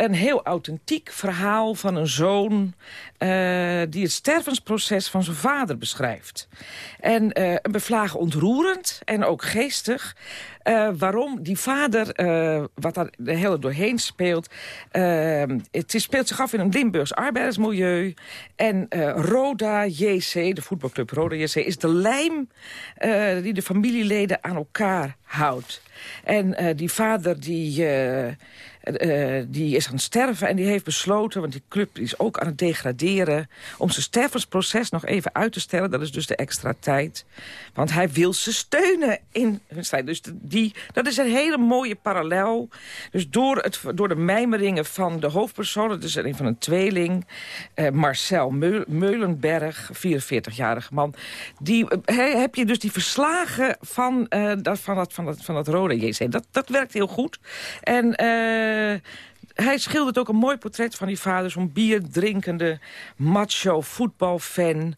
een heel authentiek verhaal van een zoon... eh, die het stervensproces van zijn vader beschrijft. En eh, een bevlagen ontroerend en ook geestig... eh, waarom die vader, wat daar de hele doorheen speelt... het speelt zich af in een Limburgs arbeidersmilieu. En Roda JC, de voetbalclub Roda JC... is de lijm die de familieleden aan elkaar houdt. En die vader die... eh, eh, die is aan het sterven en die heeft besloten... want die club is ook aan het degraderen... om zijn stervensproces nog even uit te stellen. Dat is dus de extra tijd. Want hij wil ze steunen in hun strijd. Dus die, dat is een hele mooie parallel. Dus door, het, door de mijmeringen van de hoofdpersoon... dat is een van een tweeling... eh, Marcel Meul- Meulenberg, 44-jarige man... Die, he- heb je dus die verslagen van, dat, van, dat, van, dat, van dat rode JC. Dat, dat werkt heel goed. En hij schildert ook een mooi portret van die vader. Zo'n bierdrinkende, macho voetbalfan.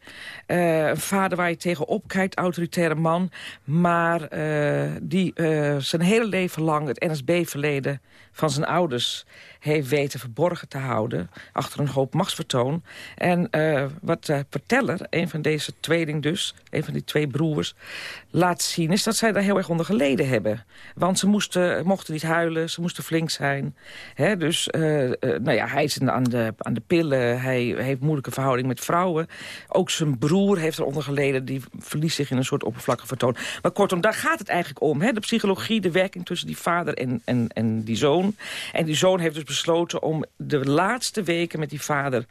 Eh, een vader waar je tegenop kijkt, autoritaire man. Maar eh, die eh, zijn hele leven lang het NSB-verleden van zijn ouders heeft weten verborgen te houden. Achter een hoop machtsvertoon. En eh, wat de verteller, een van deze tweeling dus, een van die twee broers, laat zien... is dat zij daar heel erg onder geleden hebben. Want ze moesten, mochten niet huilen, ze moesten flink zijn. Hè, dus eh, eh, nou ja, hij is aan de, aan de pillen, hij heeft moeilijke verhouding met vrouwen. Ook zijn broer heeft eronder geleden, die verliest zich in een soort oppervlakkig vertoon. Maar kortom, daar gaat het eigenlijk om. Hè? De psychologie, de werking tussen die vader en, en, en die zoon. En die zoon heeft dus besloten om de laatste weken met die vader...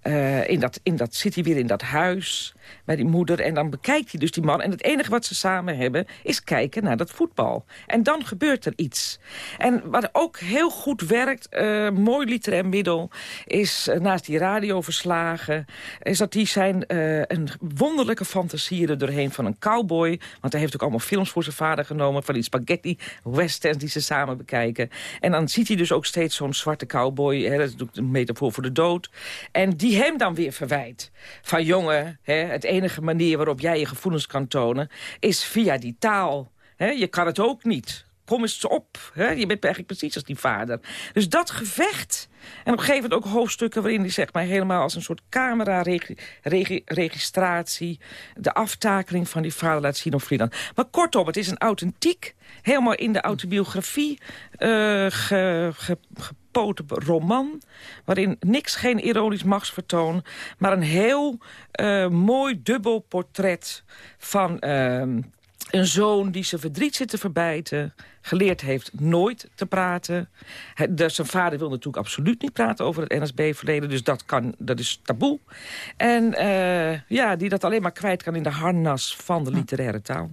eh, in, dat, in dat, zit hij weer in dat huis bij die moeder. En dan bekijkt hij dus die man. En het enige wat ze samen hebben is kijken naar dat voetbal. En dan gebeurt er iets. En wat ook heel goed werkt, eh, mooi literair middel... is eh, naast die radioverslagen... is dat die zijn eh, een wonderlijke fantasie er doorheen van een cowboy. Want hij heeft ook allemaal films voor zijn vader genomen... van die spaghetti westerns die ze samen bekijken. En dan ziet hij dus ook steeds zo'n zwarte cowboy. Hè, dat is natuurlijk een metafoor voor de dood. En die hem dan weer verwijt. Van jongen, hè, het enige manier waarop jij je gevoelens kan tonen... is via die taal. Je kan het ook niet kom eens op. Je bent eigenlijk precies als die vader. Dus dat gevecht... En op een gegeven moment ook hoofdstukken waarin hij zeg maar, helemaal als een soort camera-registratie... de aftakeling van die vader laat zien op Friedland. Maar kortom, het is een authentiek, helemaal in de autobiografie uh, ge, gepoten roman... waarin niks, geen ironisch machtsvertoon... maar een heel uh, mooi dubbel portret van... Uh, een zoon die zijn verdriet zit te verbijten. Geleerd heeft nooit te praten. Hij, dus zijn vader wil natuurlijk absoluut niet praten over het NSB-verleden. Dus dat, kan, dat is taboe. En uh, ja, die dat alleen maar kwijt kan in de harnas van de literaire taal.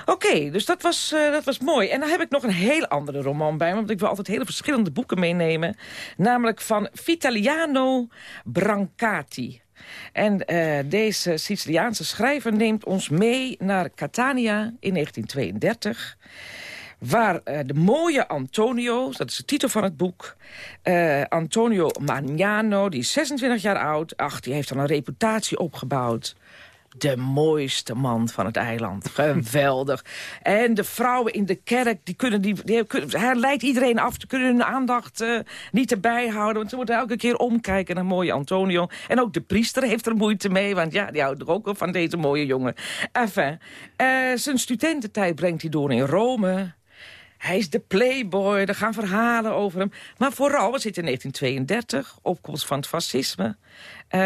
Oké, okay, dus dat was, uh, dat was mooi. En dan heb ik nog een heel andere roman bij me. Want ik wil altijd hele verschillende boeken meenemen. Namelijk van Vitaliano Brancati. En uh, deze Siciliaanse schrijver neemt ons mee naar Catania in 1932 waar uh, de mooie Antonio, dat is de titel van het boek... Uh, Antonio Magnano, die is 26 jaar oud. Ach, die heeft al een reputatie opgebouwd de mooiste man van het eiland. (laughs) Geweldig. En de vrouwen in de kerk, die kunnen die, die kunnen, hij leidt iedereen af. Ze kunnen hun aandacht uh, niet erbij houden. Want ze moeten elke keer omkijken naar mooie Antonio. En ook de priester heeft er moeite mee. Want ja, die houdt er ook van deze mooie jongen. Enfin, uh, zijn studententijd brengt hij door in Rome. Hij is de playboy, er gaan verhalen over hem. Maar vooral, we zitten in 1932, opkomst van het fascisme. Uh,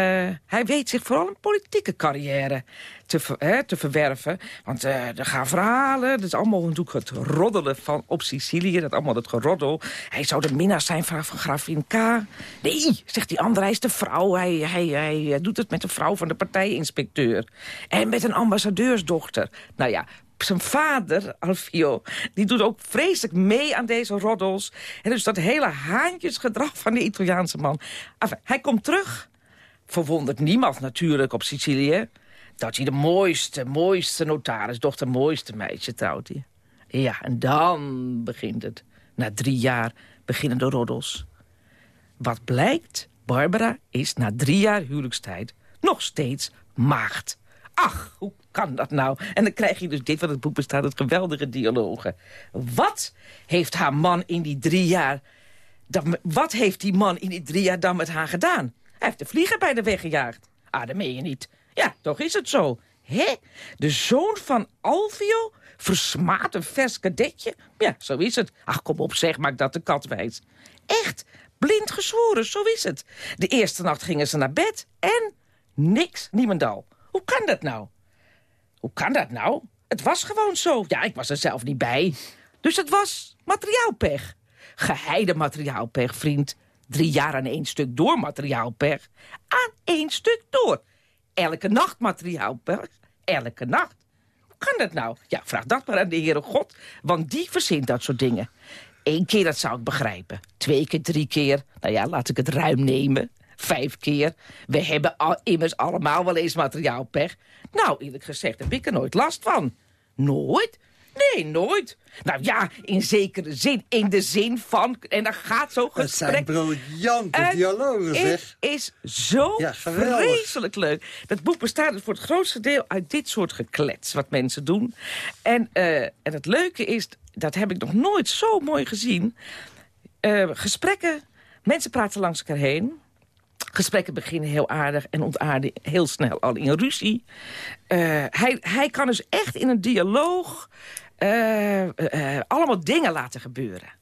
hij weet zich vooral een politieke carrière te, ver, te verwerven. Want uh, er gaan verhalen, dat is allemaal natuurlijk het roddelen van op Sicilië. Dat allemaal het geroddel. Hij zou de minnaar zijn van, van K. Nee, zegt die andere, hij is de vrouw. Hij, hij, hij doet het met de vrouw van de partijinspecteur. En met een ambassadeursdochter. Nou ja, zijn vader, Alfio, die doet ook vreselijk mee aan deze roddels. En dus dat hele haantjesgedrag van de Italiaanse man. Hij komt terug, verwondert niemand natuurlijk op Sicilië... dat hij de mooiste, mooiste notaris, de mooiste meisje trouwt hij. Ja, en dan begint het. Na drie jaar beginnen de roddels. Wat blijkt, Barbara is na drie jaar huwelijkstijd nog steeds maagd. Ach, hoe kan dat nou? En dan krijg je dus dit, wat het boek bestaat uit geweldige dialogen. Wat heeft haar man in die drie jaar... Wat heeft die man in die drie jaar dan met haar gedaan? Hij heeft de vlieger bij de weg gejaagd. Ah, dat meen je niet. Ja, toch is het zo. Hé? De zoon van Alvio versmaat een vers kadetje? Ja, zo is het. Ach, kom op, zeg, maak dat de kat wijs. Echt, blind gezworen, zo is het. De eerste nacht gingen ze naar bed en niks, niemendal. Hoe kan dat nou? Hoe kan dat nou? Het was gewoon zo. Ja, ik was er zelf niet bij. Dus het was materiaalpech. Geheide materiaalpech, vriend. Drie jaar aan één stuk door materiaalpech. Aan één stuk door. Elke nacht materiaalpech. Elke nacht. Hoe kan dat nou? Ja, vraag dat maar aan de Heere God. Want die verzint dat soort dingen. Eén keer, dat zou ik begrijpen. Twee keer, drie keer. Nou ja, laat ik het ruim nemen vijf keer. We hebben al, immers allemaal wel eens materiaalpech. Nou, eerlijk gezegd heb ik er nooit last van. Nooit? Nee, nooit. Nou ja, in zekere zin. In de zin van... En dan gaat zo gesprek... Het zijn briljante dialogen, zeg. Het is zo ja, vreselijk leuk. Dat boek bestaat dus voor het grootste deel uit dit soort geklets... wat mensen doen. En, uh, en het leuke is, dat heb ik nog nooit zo mooi gezien... Uh, gesprekken, mensen praten langs elkaar heen... Gesprekken beginnen heel aardig en ontaarden heel snel al in ruzie. Uh, hij, hij kan dus echt in een dialoog uh, uh, allemaal dingen laten gebeuren.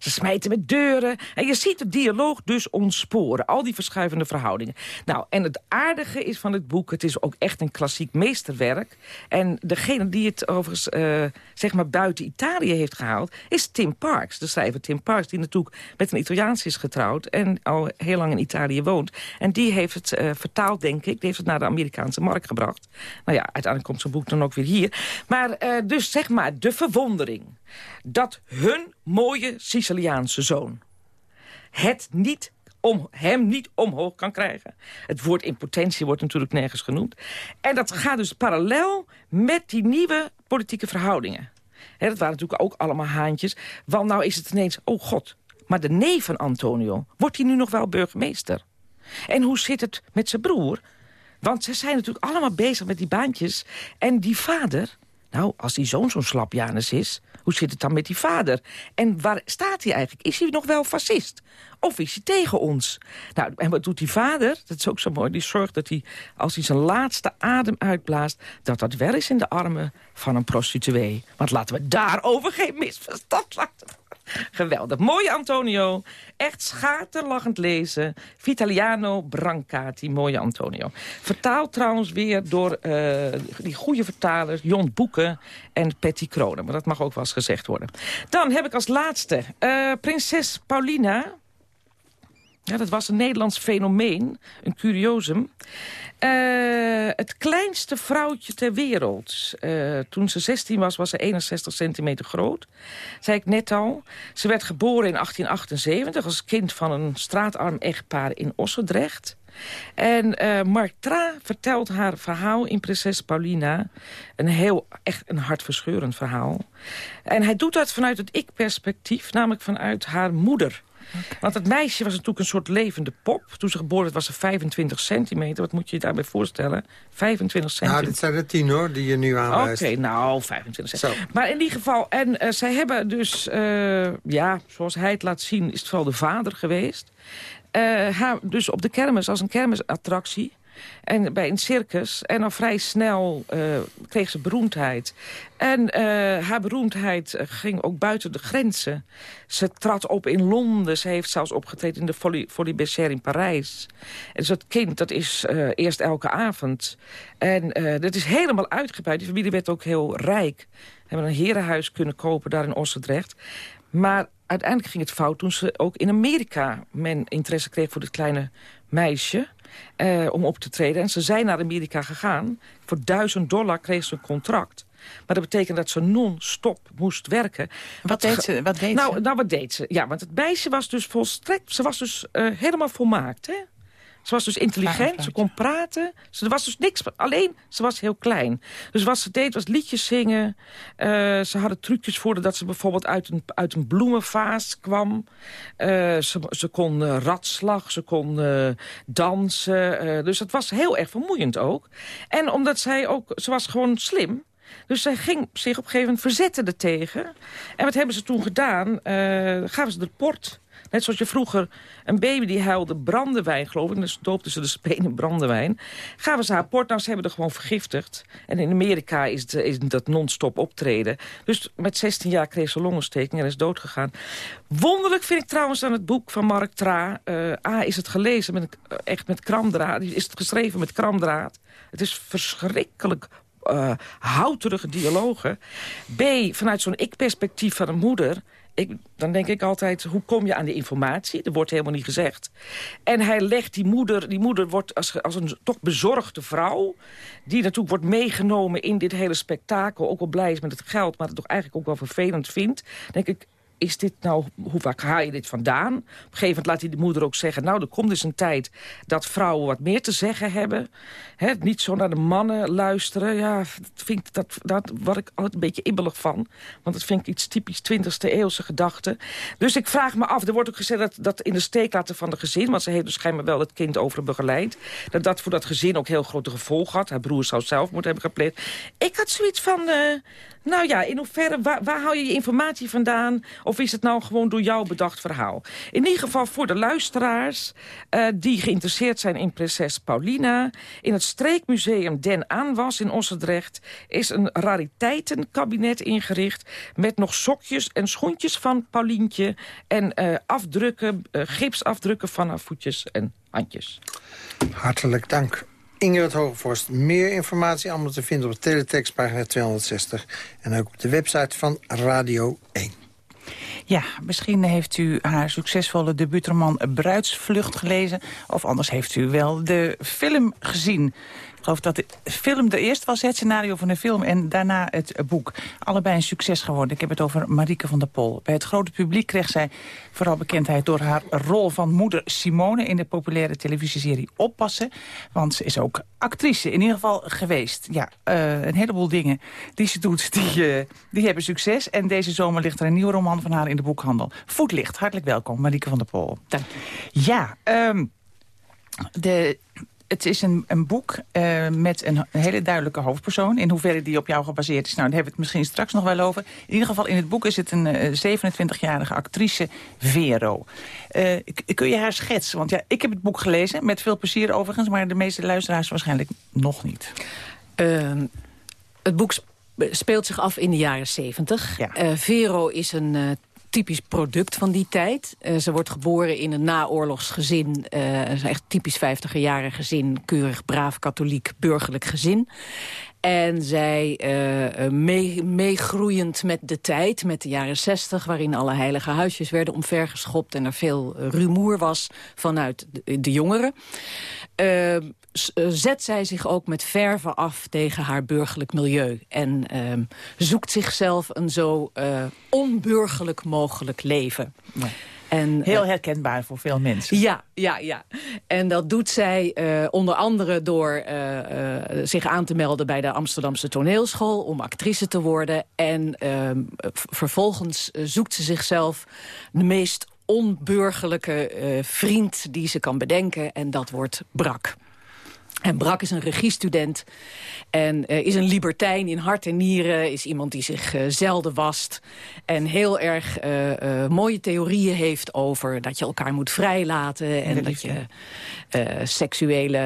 Ze smijten met deuren. En je ziet de dialoog dus ontsporen. Al die verschuivende verhoudingen. Nou, en het aardige is van het boek... het is ook echt een klassiek meesterwerk. En degene die het overigens uh, zeg maar buiten Italië heeft gehaald... is Tim Parks, de schrijver Tim Parks... die natuurlijk met een Italiaans is getrouwd... en al heel lang in Italië woont. En die heeft het uh, vertaald, denk ik. Die heeft het naar de Amerikaanse markt gebracht. Nou ja, uiteindelijk komt zijn boek dan ook weer hier. Maar uh, dus zeg maar, de verwondering dat hun mooie Siciliaanse zoon het niet om hem niet omhoog kan krijgen. Het woord impotentie wordt natuurlijk nergens genoemd. En dat gaat dus parallel met die nieuwe politieke verhoudingen. Dat waren natuurlijk ook allemaal haantjes. Want nou is het ineens, oh god, maar de neef van Antonio... wordt hij nu nog wel burgemeester? En hoe zit het met zijn broer? Want ze zijn natuurlijk allemaal bezig met die baantjes. En die vader, Nou, als die zoon zo'n slap Janus is, hoe zit het dan met die vader? En waar staat hij eigenlijk? Is hij nog wel fascist? Of is hij tegen ons? Nou, en wat doet die vader? Dat is ook zo mooi. Die zorgt dat hij, als hij zijn laatste adem uitblaast... dat dat wel is in de armen van een prostituee. Want laten we daarover geen misverstand laten. Geweldig. Mooi, Antonio. Echt schaterlachend lezen. Vitaliano Brancati. Mooie Antonio. Vertaald trouwens weer door eh, die goede vertalers... Jon Boeken en Patty Kronen. Maar dat mag ook wel eens gezegd worden. Dan heb ik als laatste eh, prinses Paulina... Ja, dat was een Nederlands fenomeen, een curiosum. Eh, het kleinste vrouwtje ter wereld. Eh, toen ze 16 was, was ze 61 centimeter groot. Zei ik net al. Ze werd geboren in 1878 als kind van een straatarm echtpaar in Ossendrecht. En eh, Mark Tra vertelt haar verhaal in Prinses Paulina. Een heel, echt een hartverscheurend verhaal. En hij doet dat vanuit het ik-perspectief, namelijk vanuit haar moeder. Want het meisje was natuurlijk een soort levende pop. Toen ze geboren werd was ze 25 centimeter. Wat moet je je daarbij voorstellen? 25 centimeter. Nou, dit zijn er tien hoor, die je nu aanwijst. Oké, nou, 25 centimeter. Maar in ieder geval, en uh, zij hebben dus, uh, ja, zoals hij het laat zien... is het vooral de vader geweest. Uh, haar dus op de kermis als een kermisattractie... En bij een circus. En al vrij snel uh, kreeg ze beroemdheid. En uh, haar beroemdheid ging ook buiten de grenzen. Ze trad op in Londen. Ze heeft zelfs opgetreden in de Folie, Bergère in Parijs. Dus dat kind, dat is eerst elke avond. En dat is helemaal uitgebreid. Die familie werd ook heel rijk. Hebben een herenhuis kunnen kopen daar in Ossendrecht. Maar uiteindelijk ging het fout toen ze ook in Amerika... men interesse kreeg voor dit kleine meisje... Uh, om op te treden. En ze zijn naar Amerika gegaan. Voor duizend dollar kreeg ze een contract. Maar dat betekent dat ze non-stop moest werken. Wat, deed ze? Wat deed nou, ze? nou, wat deed ze? Ja, want het meisje was dus volstrekt... Ze was dus uh, helemaal volmaakt, hè? Ze was dus intelligent, ze kon praten. Ze was dus niks, alleen ze was heel klein. Dus wat ze deed was liedjes zingen. Uh, ze hadden trucjes voor dat ze bijvoorbeeld uit een, uit een bloemenvaas kwam. Uh, ze, ze kon uh, ratslag, ze kon dansen. dus het was heel erg vermoeiend ook. En omdat zij ook, ze was gewoon slim... Dus zij ging zich op een gegeven moment verzetten ertegen. En wat hebben ze toen gedaan? gaven ze de port Net zoals je vroeger een baby die huilde brandewijn, geloof ik. Dus doopten ze de speen in brandewijn. Gaven ze haar port, nou, ze hebben er gewoon vergiftigd. En in Amerika is, is dat non-stop optreden. Dus met 16 jaar kreeg ze longontsteking en is doodgegaan. Wonderlijk vind ik trouwens aan het boek van Mark Tra. Uh, A, is het gelezen met, echt met kramdraad. Is het geschreven met kramdraad. Het is verschrikkelijk uh, houterige dialogen. B, vanuit zo'n ik-perspectief van een moeder... Ik, dan denk ik altijd, hoe kom je aan die informatie? Dat wordt helemaal niet gezegd. En hij legt die moeder, die moeder wordt als, als een toch bezorgde vrouw... die natuurlijk wordt meegenomen in dit hele spektakel... ook wel blij is met het geld, maar het toch eigenlijk ook wel vervelend vindt... denk ik, is dit nou, hoe vaak haal je dit vandaan? Op een gegeven moment laat hij de moeder ook zeggen... nou, er komt dus een tijd dat vrouwen wat meer te zeggen hebben. He, niet zo naar de mannen luisteren. Ja, dat vind dat, dat word ik altijd een beetje ibbelig van. Want dat vind ik iets typisch 20e eeuwse gedachte. Dus ik vraag me af, er wordt ook gezegd dat, dat in de steek laten van de gezin... want ze heeft dus schijnbaar wel het kind over begeleid... dat dat voor dat gezin ook heel grote gevolgen had. Haar broer zou zelf moeten hebben gepleegd. Ik had zoiets van... Uh, nou ja, in hoeverre, waar, waar hou je je informatie vandaan? Of is het nou gewoon door jou bedacht verhaal? In ieder geval voor de luisteraars uh, die geïnteresseerd zijn in prinses Paulina... in het streekmuseum Den Aanwas in Ossendrecht... is een rariteitenkabinet ingericht... met nog sokjes en schoentjes van Paulientje... en uh, afdrukken, uh, gipsafdrukken van haar voetjes en handjes. Hartelijk dank. Ingrid Hogevorst. Meer informatie allemaal te vinden op de teletextpagina 260. En ook op de website van Radio 1. Ja, misschien heeft u haar succesvolle debuutroman Bruidsvlucht gelezen. Of anders heeft u wel de film gezien. Ik geloof dat de film de eerst was, het scenario van de film... en daarna het boek. Allebei een succes geworden. Ik heb het over Marieke van der Pol. Bij het grote publiek kreeg zij vooral bekendheid... door haar rol van moeder Simone in de populaire televisieserie Oppassen. Want ze is ook actrice, in ieder geval geweest. Ja, uh, een heleboel dingen die ze doet, die, uh, die hebben succes. En deze zomer ligt er een nieuwe roman van haar in de boekhandel. Voetlicht, hartelijk welkom, Marieke van der Pol. Dank je. Ja, um, de het is een, een boek eh, met een hele duidelijke hoofdpersoon. In hoeverre die op jou gebaseerd is, nou, daar hebben we het misschien straks nog wel over. In ieder geval, in het boek is het een eh, 27-jarige actrice, Vero. Eh, kun je haar schetsen? Want ja, ik heb het boek gelezen, met veel plezier overigens... maar de meeste luisteraars waarschijnlijk nog niet. Ehm, het boek sp- speelt zich af in de jaren 70. Eh, Vero is een eh, typisch product van die tijd. Eh, ze wordt geboren in een naoorlogsgezin. eh een echt typisch 50er jaren gezin. Keurig, braaf, katholiek, burgerlijk gezin. En zij, eh, eh, mee- meegroeiend met de tijd, met de jaren 60... waarin alle heilige huisjes werden omvergeschopt... en er veel eh, rumoer was vanuit de, de jongeren... zet zij zich ook met verve af tegen haar burgerlijk milieu. En zoekt zichzelf een zo onburgerlijk mogelijk leven. En, Heel eh, herkenbaar voor veel mensen. ja, ja, ja. En dat doet zij eh, onder andere door eh, zich aan te melden bij de Amsterdamse toneelschool om actrice te worden. En ehm, vervolgens zoekt ze zichzelf de meest onburgerlijke vriend die ze kan bedenken. En dat wordt Brak. En Brak is een regiestudent en eh, is een libertijn in hart en nieren. Is iemand die zich eh, zelden wast. En heel erg eh, mooie theorieën heeft over dat je elkaar moet vrijlaten. En dat je seksuele,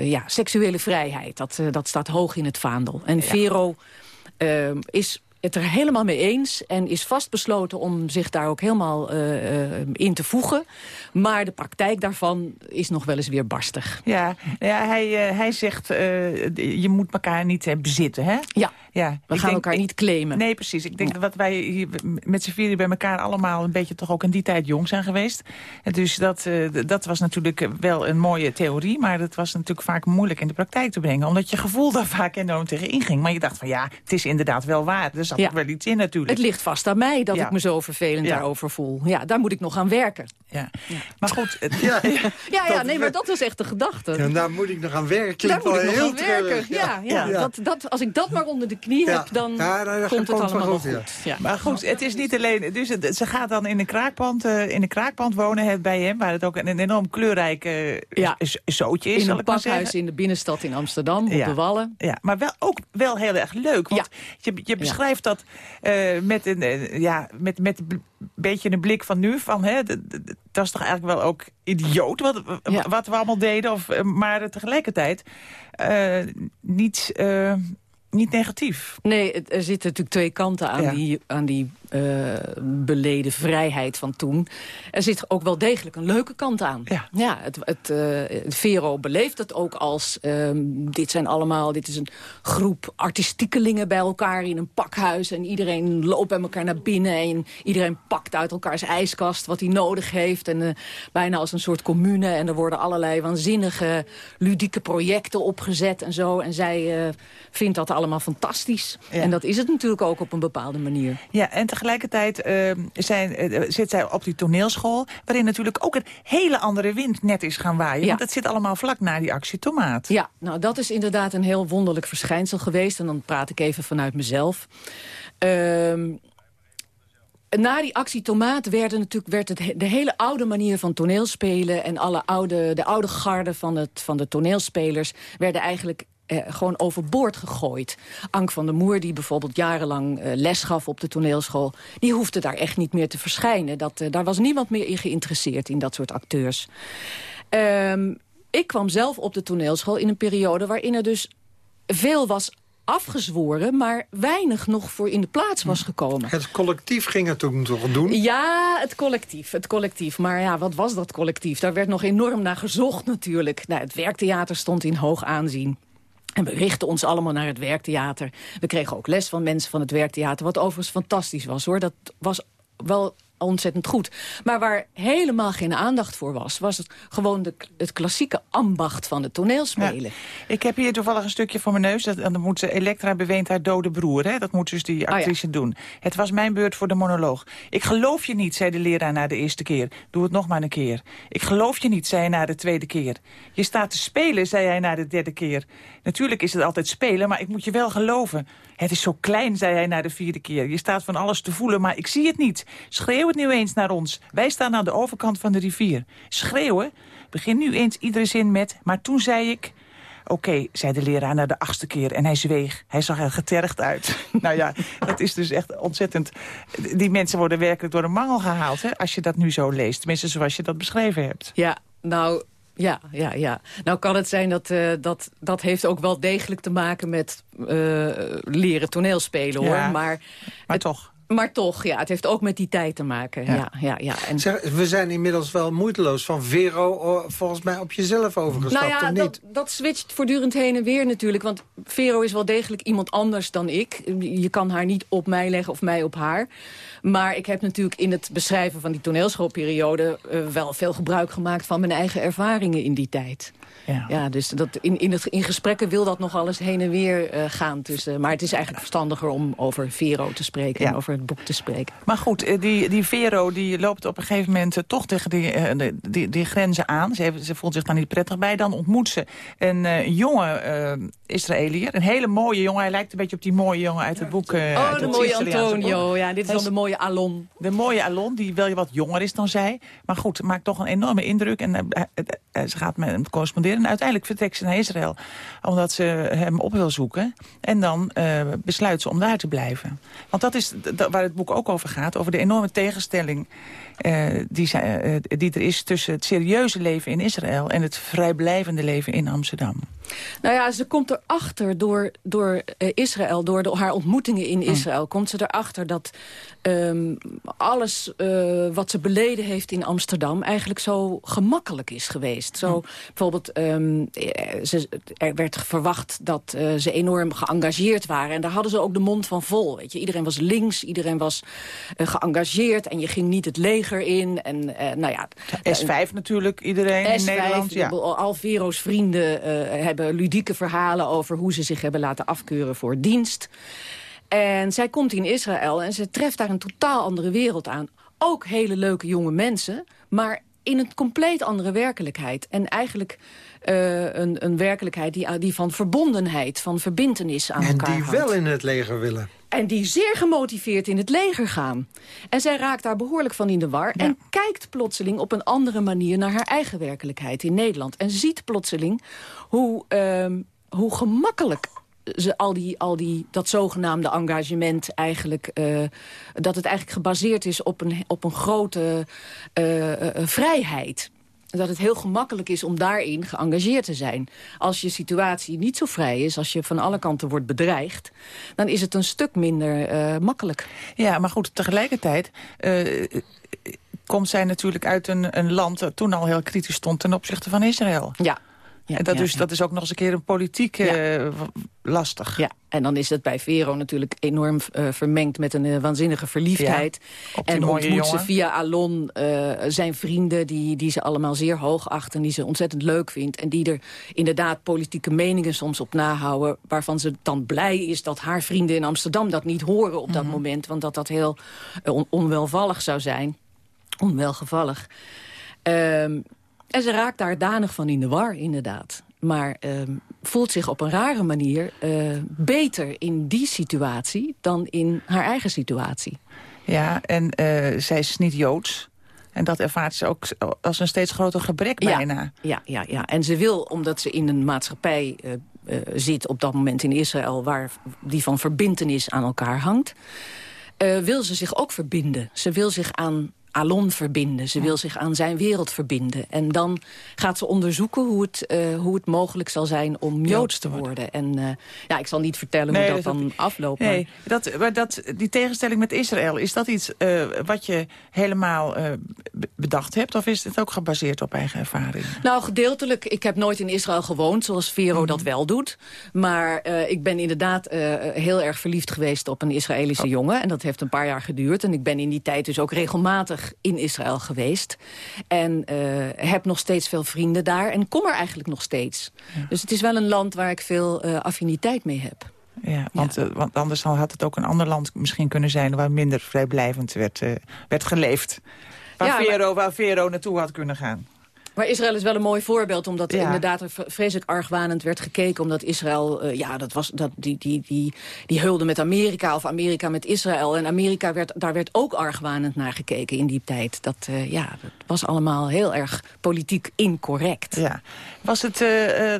ja, seksuele vrijheid, dat, dat staat hoog in het vaandel. En Vero is het er helemaal mee eens en is vastbesloten om zich daar ook helemaal eh, eh, in te voegen. Maar de praktijk daarvan is nog wel eens weer barstig. Ja, ja hij, eh, hij zegt, je moet elkaar niet bezitten, hè? Ja, ja we gaan elkaar niet claimen. Nee, precies. Ik denk dat wij hier met z'n vieren bij elkaar allemaal... een beetje toch ook in die tijd jong zijn geweest. En dus dat, dat was natuurlijk wel een mooie theorie... maar dat was natuurlijk vaak moeilijk in de praktijk te brengen. Omdat je gevoel daar vaak enorm tegen inging. Maar je dacht van ja, het is inderdaad wel waar. Er zat Ja. toch wel iets in natuurlijk. Het ligt vast aan mij dat Ja. ik me zo vervelend Ja. daarover voel. Ja, daar moet ik nog aan werken. Ja. Maar goed. het- Ja, (laughs) Ja, ja, nee, maar dat was echt de gedachte. En daar moet ik nog aan werken. Daar moet ik nog heel aan werken. Ja, ja, Dat, dat, als ik dat maar onder de knie Ja. heb, dan komt het allemaal goed, goed. Ja. Maar goed, het is niet alleen... Dus het- ze gaat dan in een kraakpand, eh, in een kraakpand wonen bij hem... waar het ook een, een enorm kleurrijk eh, zootje is, In zal een ik maar pakhuis zeggen. in de binnenstad in Amsterdam, op de Wallen. Ja, maar wel, ook wel heel erg leuk. Want je, je beschrijft dat eh, met een eh, ja, met, met een beetje een blik van nu. Van, hè, dat is toch eigenlijk wel ook idioot wat, wat we allemaal deden. Of, eh, maar tegelijkertijd niet, niet negatief. Nee, er zitten natuurlijk twee kanten aan Ja. die, aan die eh, beleden vrijheid van toen. Er zit ook wel degelijk een leuke kant aan. Ja, het, het, eh, Vero beleeft het ook als... ehm, dit zijn allemaal, dit is een groep artistiekelingen bij elkaar in een pakhuis... en iedereen loopt bij elkaar naar binnen... en iedereen pakt uit elkaars ijskast wat hij nodig heeft. En eh, bijna als een soort commune. En er worden allerlei waanzinnige ludieke projecten opgezet en zo. En zij vindt dat allemaal fantastisch. Ja. En dat is het natuurlijk ook op een bepaalde manier. Ja, en tegelijkertijd eh, zijn, eh, zit zij op die toneelschool... waarin natuurlijk ook een hele andere wind net is gaan waaien. Ja. Want dat zit allemaal vlak na die actie Tomaat. Ja, nou dat is inderdaad een heel wonderlijk verschijnsel geweest. En dan praat ik even vanuit mezelf. Ehm, na die actie Tomaat werden natuurlijk, werd het, he- de hele oude manier van toneelspelen... en alle oude, de oude garde van, het, van de toneelspelers... werden eigenlijk eh, gewoon overboord gegooid. Ank van der Moer, die bijvoorbeeld jarenlang eh, les gaf op de toneelschool... die hoefde daar echt niet meer te verschijnen. Dat, eh, daar was niemand meer in geïnteresseerd, in dat soort acteurs. Ehm, ik kwam zelf op de toneelschool in een periode waarin er dus veel was afgezworen... maar weinig nog voor in de plaats was gekomen. Het collectief ging het toen toch doen? Ja, het collectief, het collectief. Maar ja, wat was dat collectief? Daar werd nog enorm naar gezocht natuurlijk. Nou, het werktheater stond in hoog aanzien. En we richten ons allemaal naar het werktheater. We kregen ook les van mensen van het werktheater. Wat overigens fantastisch was, hoor. Dat was wel ontzettend goed. Maar waar helemaal geen aandacht voor was... was het gewoon de, het klassieke ambacht van het toneelspelen. Ik heb hier toevallig een stukje voor mijn neus. Dat, dan moet ze Elektra beweent haar dode broer. Hè? Dat moet dus die Oh actrice doen. Het was mijn beurt voor de monoloog. Ik geloof je niet, zei de leraar na de eerste keer. Doe het nog maar een keer. Ik geloof je niet, zei hij na de tweede keer. Je staat te spelen, zei hij na de derde keer. Natuurlijk is het altijd spelen, maar ik moet je wel geloven. Het is zo klein, zei hij na de vierde keer. Je staat van alles te voelen, maar ik zie het niet. Schreeuw het nu eens naar ons. Wij staan aan de overkant van de rivier. Schreeuwen? Begin nu eens iedere zin met... maar toen zei ik... Oké, zei de leraar na de achtste keer en hij zweeg. Hij zag er getergd uit. (laughs) nou ja, dat is dus echt ontzettend... Die mensen worden werkelijk door de mangel gehaald, hè, als je dat nu zo leest. Tenminste, zoals je dat beschreven hebt. Ja, nou, ja, ja, ja. Nou kan het zijn dat eh, dat, dat heeft ook wel degelijk te maken met eh, leren toneelspelen, hoor. Ja, maar, maar toch. Maar toch, ja, het heeft ook met die tijd te maken. Ja. Ja, ja, En... Zeg, we zijn inmiddels wel moeiteloos van Vero oh, volgens mij op jezelf overgestapt, nou ja, of niet? Dat, dat switcht voortdurend heen en weer natuurlijk. Want Vero is wel degelijk iemand anders dan ik. Je kan haar niet op mij leggen of mij op haar. Maar ik heb natuurlijk in het beschrijven van die toneelschoolperiode... Uh, wel veel gebruik gemaakt van mijn eigen ervaringen in die tijd. Ja. ja, dus dat in, in, het, in gesprekken wil dat nog alles heen en weer uh, gaan. Tussen, maar het is eigenlijk verstandiger om over Vero te spreken... Ja. en over het boek te spreken. Maar goed, eh, die, die Vero die loopt op een gegeven moment uh, toch tegen die, uh, die, die grenzen aan. Ze, heeft, ze voelt zich daar niet prettig bij. Dan ontmoet ze een jonge Israëliër. Een hele mooie jongen. Hij lijkt een beetje op die mooie jongen uit het boek. oh, de mooie Antonio. Ja, dit is dan de mooie Alon. De mooie Alon, die wel wat jonger is dan zij. Maar goed, maakt toch een enorme indruk. En ze gaat met hem corresponderen. En uiteindelijk vertrekt ze naar Israël. Omdat ze hem op wil zoeken. En dan uh, besluit ze om daar te blijven. Want dat is waar het boek ook over gaat. Over de enorme tegenstelling uh, die, uh, die er is tussen het serieuze leven in Israël... en het vrijblijvende leven in Amsterdam. Nou ja, ze komt erachter door, door uh, Israël, door de, haar ontmoetingen in Israël... Mm. komt ze erachter dat um, alles uh, wat ze beleden heeft in Amsterdam... eigenlijk zo gemakkelijk is geweest. Zo, mm. Bijvoorbeeld, um, ze, er werd verwacht dat uh, ze enorm geëngageerd waren. En daar hadden ze ook de mond van vol. Weet je. Iedereen was links, iedereen was geëngageerd... en je ging niet het leger in. En, nou ja, S5 natuurlijk, iedereen S5, in Nederland. Ja. Alvero's vrienden hebben ludieke verhalen over hoe ze zich hebben laten afkeuren voor dienst. En zij komt in Israël en ze treft daar een totaal andere wereld aan. Ook hele leuke jonge mensen, maar in een compleet andere werkelijkheid. En eigenlijk uh, een, een werkelijkheid die, die van verbondenheid, van verbintenis aan en elkaar En die hangt. wel in het leger willen. En die zeer gemotiveerd in het leger gaan. En zij raakt daar behoorlijk van in de war. Ja. En kijkt plotseling op een andere manier naar haar eigen werkelijkheid in Nederland. En ziet plotseling hoe, uh, hoe gemakkelijk ze al die, al die, dat zogenaamde engagement eigenlijk... Uh, dat het eigenlijk gebaseerd is op een, op een grote uh, uh, vrijheid dat het heel gemakkelijk is om daarin geëngageerd te zijn. Als je situatie niet zo vrij is, als je van alle kanten wordt bedreigd... dan is het een stuk minder uh, makkelijk. Ja, maar goed, tegelijkertijd... Uh, komt zij natuurlijk uit een, een land dat toen al heel kritisch stond... ten opzichte van Israël. Ja, ja, en dat, ja, dus, ja. dat is ook nog eens een keer een politiek uh, lastig. Ja, en dan is het bij Vero natuurlijk enorm uh, vermengd met een uh, waanzinnige verliefdheid. En ontmoet jongen. ze via Alon zijn vrienden die, die ze allemaal zeer hoog achten... die ze ontzettend leuk vindt en die er inderdaad politieke meningen soms op nahouden... waarvan ze dan blij is dat haar vrienden in Amsterdam dat niet horen op dat Mhm. mm -hmm. moment... want dat dat heel on onwelvallig zou zijn. Onwelgevallig. Um, en ze raakt daar danig van in de war, inderdaad. Maar uh, voelt zich op een rare manier uh, beter in die situatie... dan in haar eigen situatie. Ja, en uh, zij is niet Joods. En dat ervaart ze ook als een steeds groter gebrek ja, bijna. Ja, ja, ja, en ze wil, omdat ze in een maatschappij uh, zit... op dat moment in Israël, waar die van verbintenis aan elkaar hangt... Uh, wil ze zich ook verbinden. Ze wil zich aan Alon verbinden. Ze wil zich aan zijn wereld verbinden. En dan gaat ze onderzoeken hoe het, uh, hoe het mogelijk zal zijn om Joods te worden. En uh, ja, ik zal niet vertellen nee, hoe dat, dat dan afloopt. Nee, maar... Dat, maar dat, die tegenstelling met Israël, is dat iets uh, wat je helemaal bedacht hebt? Of is het ook gebaseerd op eigen ervaring? Nou, gedeeltelijk. Ik heb nooit in Israël gewoond, zoals Vero mm -hmm. dat wel doet. Maar ik ben inderdaad heel erg verliefd geweest op een Israëlische oh. jongen. En dat heeft een paar jaar geduurd. En ik ben in die tijd dus ook regelmatig in Israël geweest. En uh, heb nog steeds veel vrienden daar. En kom er eigenlijk nog steeds. Ja. Dus het is wel een land waar ik veel uh, affiniteit mee heb. Ja, want, ja. Uh, want anders had het ook een ander land misschien kunnen zijn... waar minder vrijblijvend werd, werd geleefd. Waar, ja, Vero, maar... waar Vero naartoe had kunnen gaan. Maar Israël is wel een mooi voorbeeld, omdat Ja. inderdaad er vreselijk argwanend werd gekeken. Omdat Israël, eh, ja, dat was, dat, die, die, die, die hulde met Amerika of Amerika met Israël. En Amerika werd, daar werd ook argwanend naar gekeken in die tijd. Dat, eh, ja, dat was allemaal heel erg politiek incorrect. Ja. Was het eh,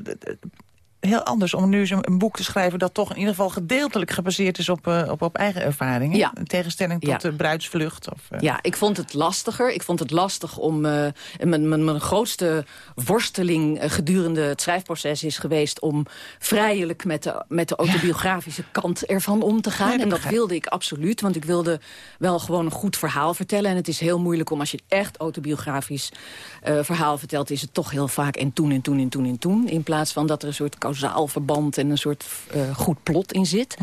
heel anders om nu een boek te schrijven... dat toch in ieder geval gedeeltelijk gebaseerd is op, eh, op, op eigen ervaringen? Ja. In tegenstelling tot Ja. de bruidsvlucht? Of, eh, Ja, ik vond het lastiger. Ik vond het lastig om... eh, mijn, mijn, mijn grootste worsteling gedurende het schrijfproces is geweest... om vrijelijk met de, met de autobiografische kant ervan om te gaan. Nee, dat en dat begrijp wilde ik absoluut, want ik wilde wel gewoon een goed verhaal vertellen. En het is heel moeilijk om als je echt autobiografisch verhaal vertelt... is het toch heel vaak en toen en toen en toen en toen. In plaats van dat er een soort kausaal verband en een soort eh, goed plot in zit.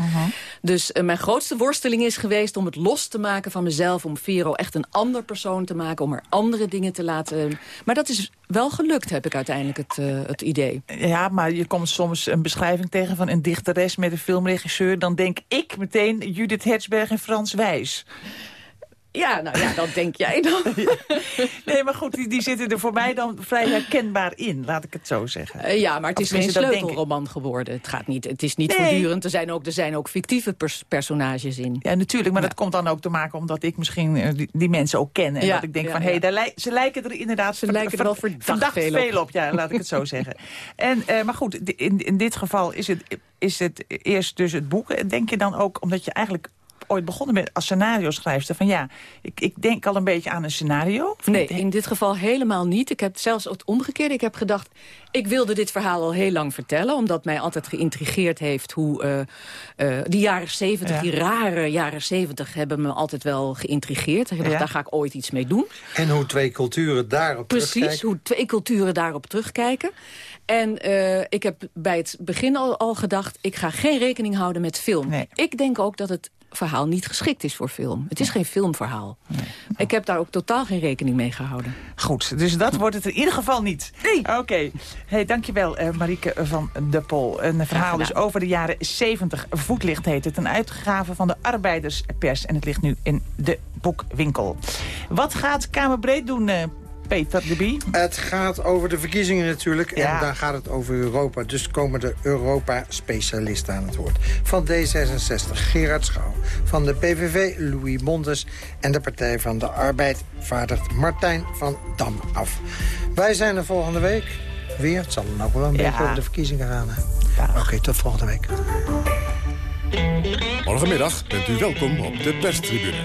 Dus eh, mijn grootste worsteling is geweest om het los te maken van mezelf... om Vero echt een ander persoon te maken, om er andere dingen te laten... Maar dat is wel gelukt, heb ik uiteindelijk het, eh, het idee. Ja, maar je komt soms een beschrijving tegen van een dichteres met een filmregisseur. Dan denk ik meteen Judith Hertzberg en Frans Wijs. Ja, nou ja, dat denk jij dan. (laughs) Nee, maar goed, die, die zitten er voor mij dan vrij herkenbaar in, laat ik het zo zeggen. Eh, ja, maar het is geen sleutelroman geworden. Het, gaat niet, het is niet Nee. voortdurend. Er zijn ook, er zijn ook fictieve pers- personages in. Ja, natuurlijk, maar dat komt dan ook te maken omdat ik misschien eh, die, die mensen ook ken. En Ja, dat ik denk ja, van, hé, hey, ze lijken er inderdaad Ze lijken er wel verdacht veel op. Ja, laat ik het zo (laughs) zeggen. En, eh, maar goed, in, in dit geval is het, is het eerst dus het boek. Denk je dan ook, omdat je eigenlijk ooit begonnen bent als scenario schrijfster... van ja, ik, ik denk al een beetje aan een scenario. Nee, in dit geval helemaal niet. Ik heb zelfs het omgekeerde. Ik heb gedacht, ik wilde dit verhaal al heel lang vertellen... omdat mij altijd geïntrigeerd heeft hoe... eh, eh, die jaren zeventig, Ja. die rare jaren zeventig... hebben me altijd wel geïntrigeerd. Ik heb gedacht, Ja. daar ga ik ooit iets mee doen. En hoe twee culturen daarop Precies, terugkijken. hoe twee culturen daarop terugkijken. En eh, ik heb bij het begin al, al gedacht... ik ga geen rekening houden met film. Ik denk ook dat het verhaal niet geschikt is voor film. Het is geen filmverhaal. Ik heb daar ook totaal geen rekening mee gehouden. Goed, dus dat wordt het in ieder geval niet. Nee. Oké. Hey, dankjewel uh, Marieke van de Pol. Een verhaal dus over de jaren 70. Voetlicht heet het. Een uitgave van de arbeiderspers. En het ligt nu in de boekwinkel. Wat gaat Kamerbreed doen, uh, Peter de Bie? Het gaat over de verkiezingen natuurlijk. En dan gaat het over Europa. Dus komen de Europa-specialisten aan het woord. Van D66 Gerard Schouw. Van de PVV Louis Montes. En de Partij van de Arbeid vaardigt Martijn van Dam af. Wij zijn er volgende week weer. Het zal dan ook wel een Ja. beetje over de verkiezingen gaan. Oké, tot volgende week. Morgenmiddag bent u welkom op de perstribune.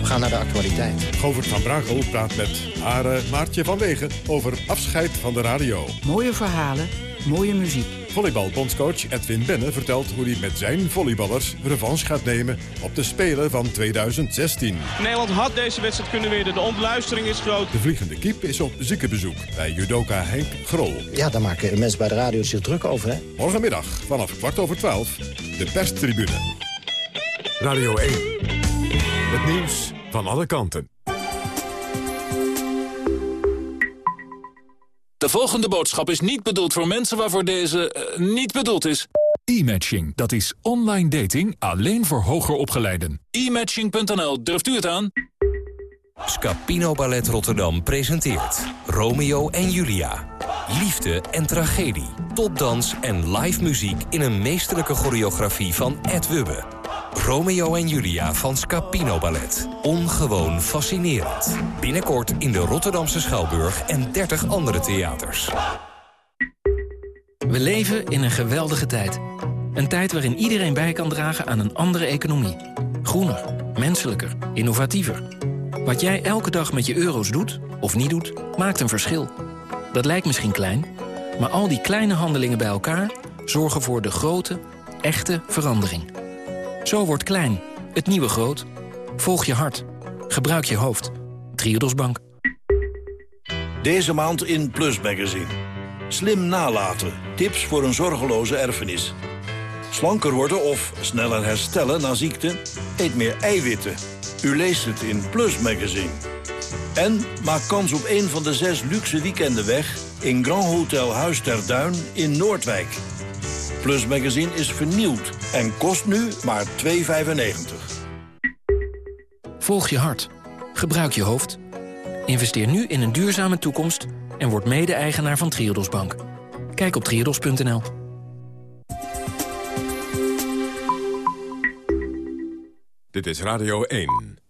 We gaan naar de actualiteit. Govert van Brakel praat met Hare Maartje van Wegen over afscheid van de radio. Mooie verhalen, mooie muziek. Volleybalbondscoach Edwin Benne vertelt hoe hij met zijn volleyballers revanche gaat nemen op de Spelen van 2016. Nederland had deze wedstrijd kunnen winnen. De ontluistering is groot. De vliegende kiep is op ziekenbezoek bij judoka Henk Grol. Ja, daar maken de mensen bij de radio zich druk over, hè? Morgenmiddag vanaf kwart over twaalf, de perstribune. Radio 1. Het nieuws van alle kanten. De volgende boodschap is niet bedoeld voor mensen waarvoor deze eh, niet bedoeld is. E-matching, dat is online dating alleen voor hoger opgeleiden. E-matching.nl, durft u het aan? Scapino Ballet Rotterdam presenteert Romeo en Julia. Liefde en tragedie, topdans en live muziek in een meesterlijke choreografie van Ed Wubbe. Romeo en Julia van Scapino Ballet. Ongewoon fascinerend. Binnenkort in de Rotterdamse Schouwburg en 30 andere theaters. We leven in een geweldige tijd. Een tijd waarin iedereen bij kan dragen aan een andere economie. Groener, menselijker, innovatiever. Wat jij elke dag met je euro's doet, of niet doet, maakt een verschil. Dat lijkt misschien klein, maar al die kleine handelingen bij elkaar... zorgen voor de grote, echte verandering. Zo wordt klein, het nieuwe groot. Volg je hart. Gebruik je hoofd. Triodos Bank. Deze maand in Plus Magazine. Slim nalaten. Tips voor een zorgeloze erfenis. Slanker worden of sneller herstellen na ziekte? Eet meer eiwitten. U leest het in Plus Magazine. En maak kans op een van de zes luxe weekenden weg... in Grand Hotel Huis ter Duin in Noordwijk. Plus Magazine is vernieuwd en kost nu maar 2,95. Volg je hart. Gebruik je hoofd. Investeer nu in een duurzame toekomst... en word mede-eigenaar van Triodos Bank. Kijk op triodos.nl. Dit is Radio 1.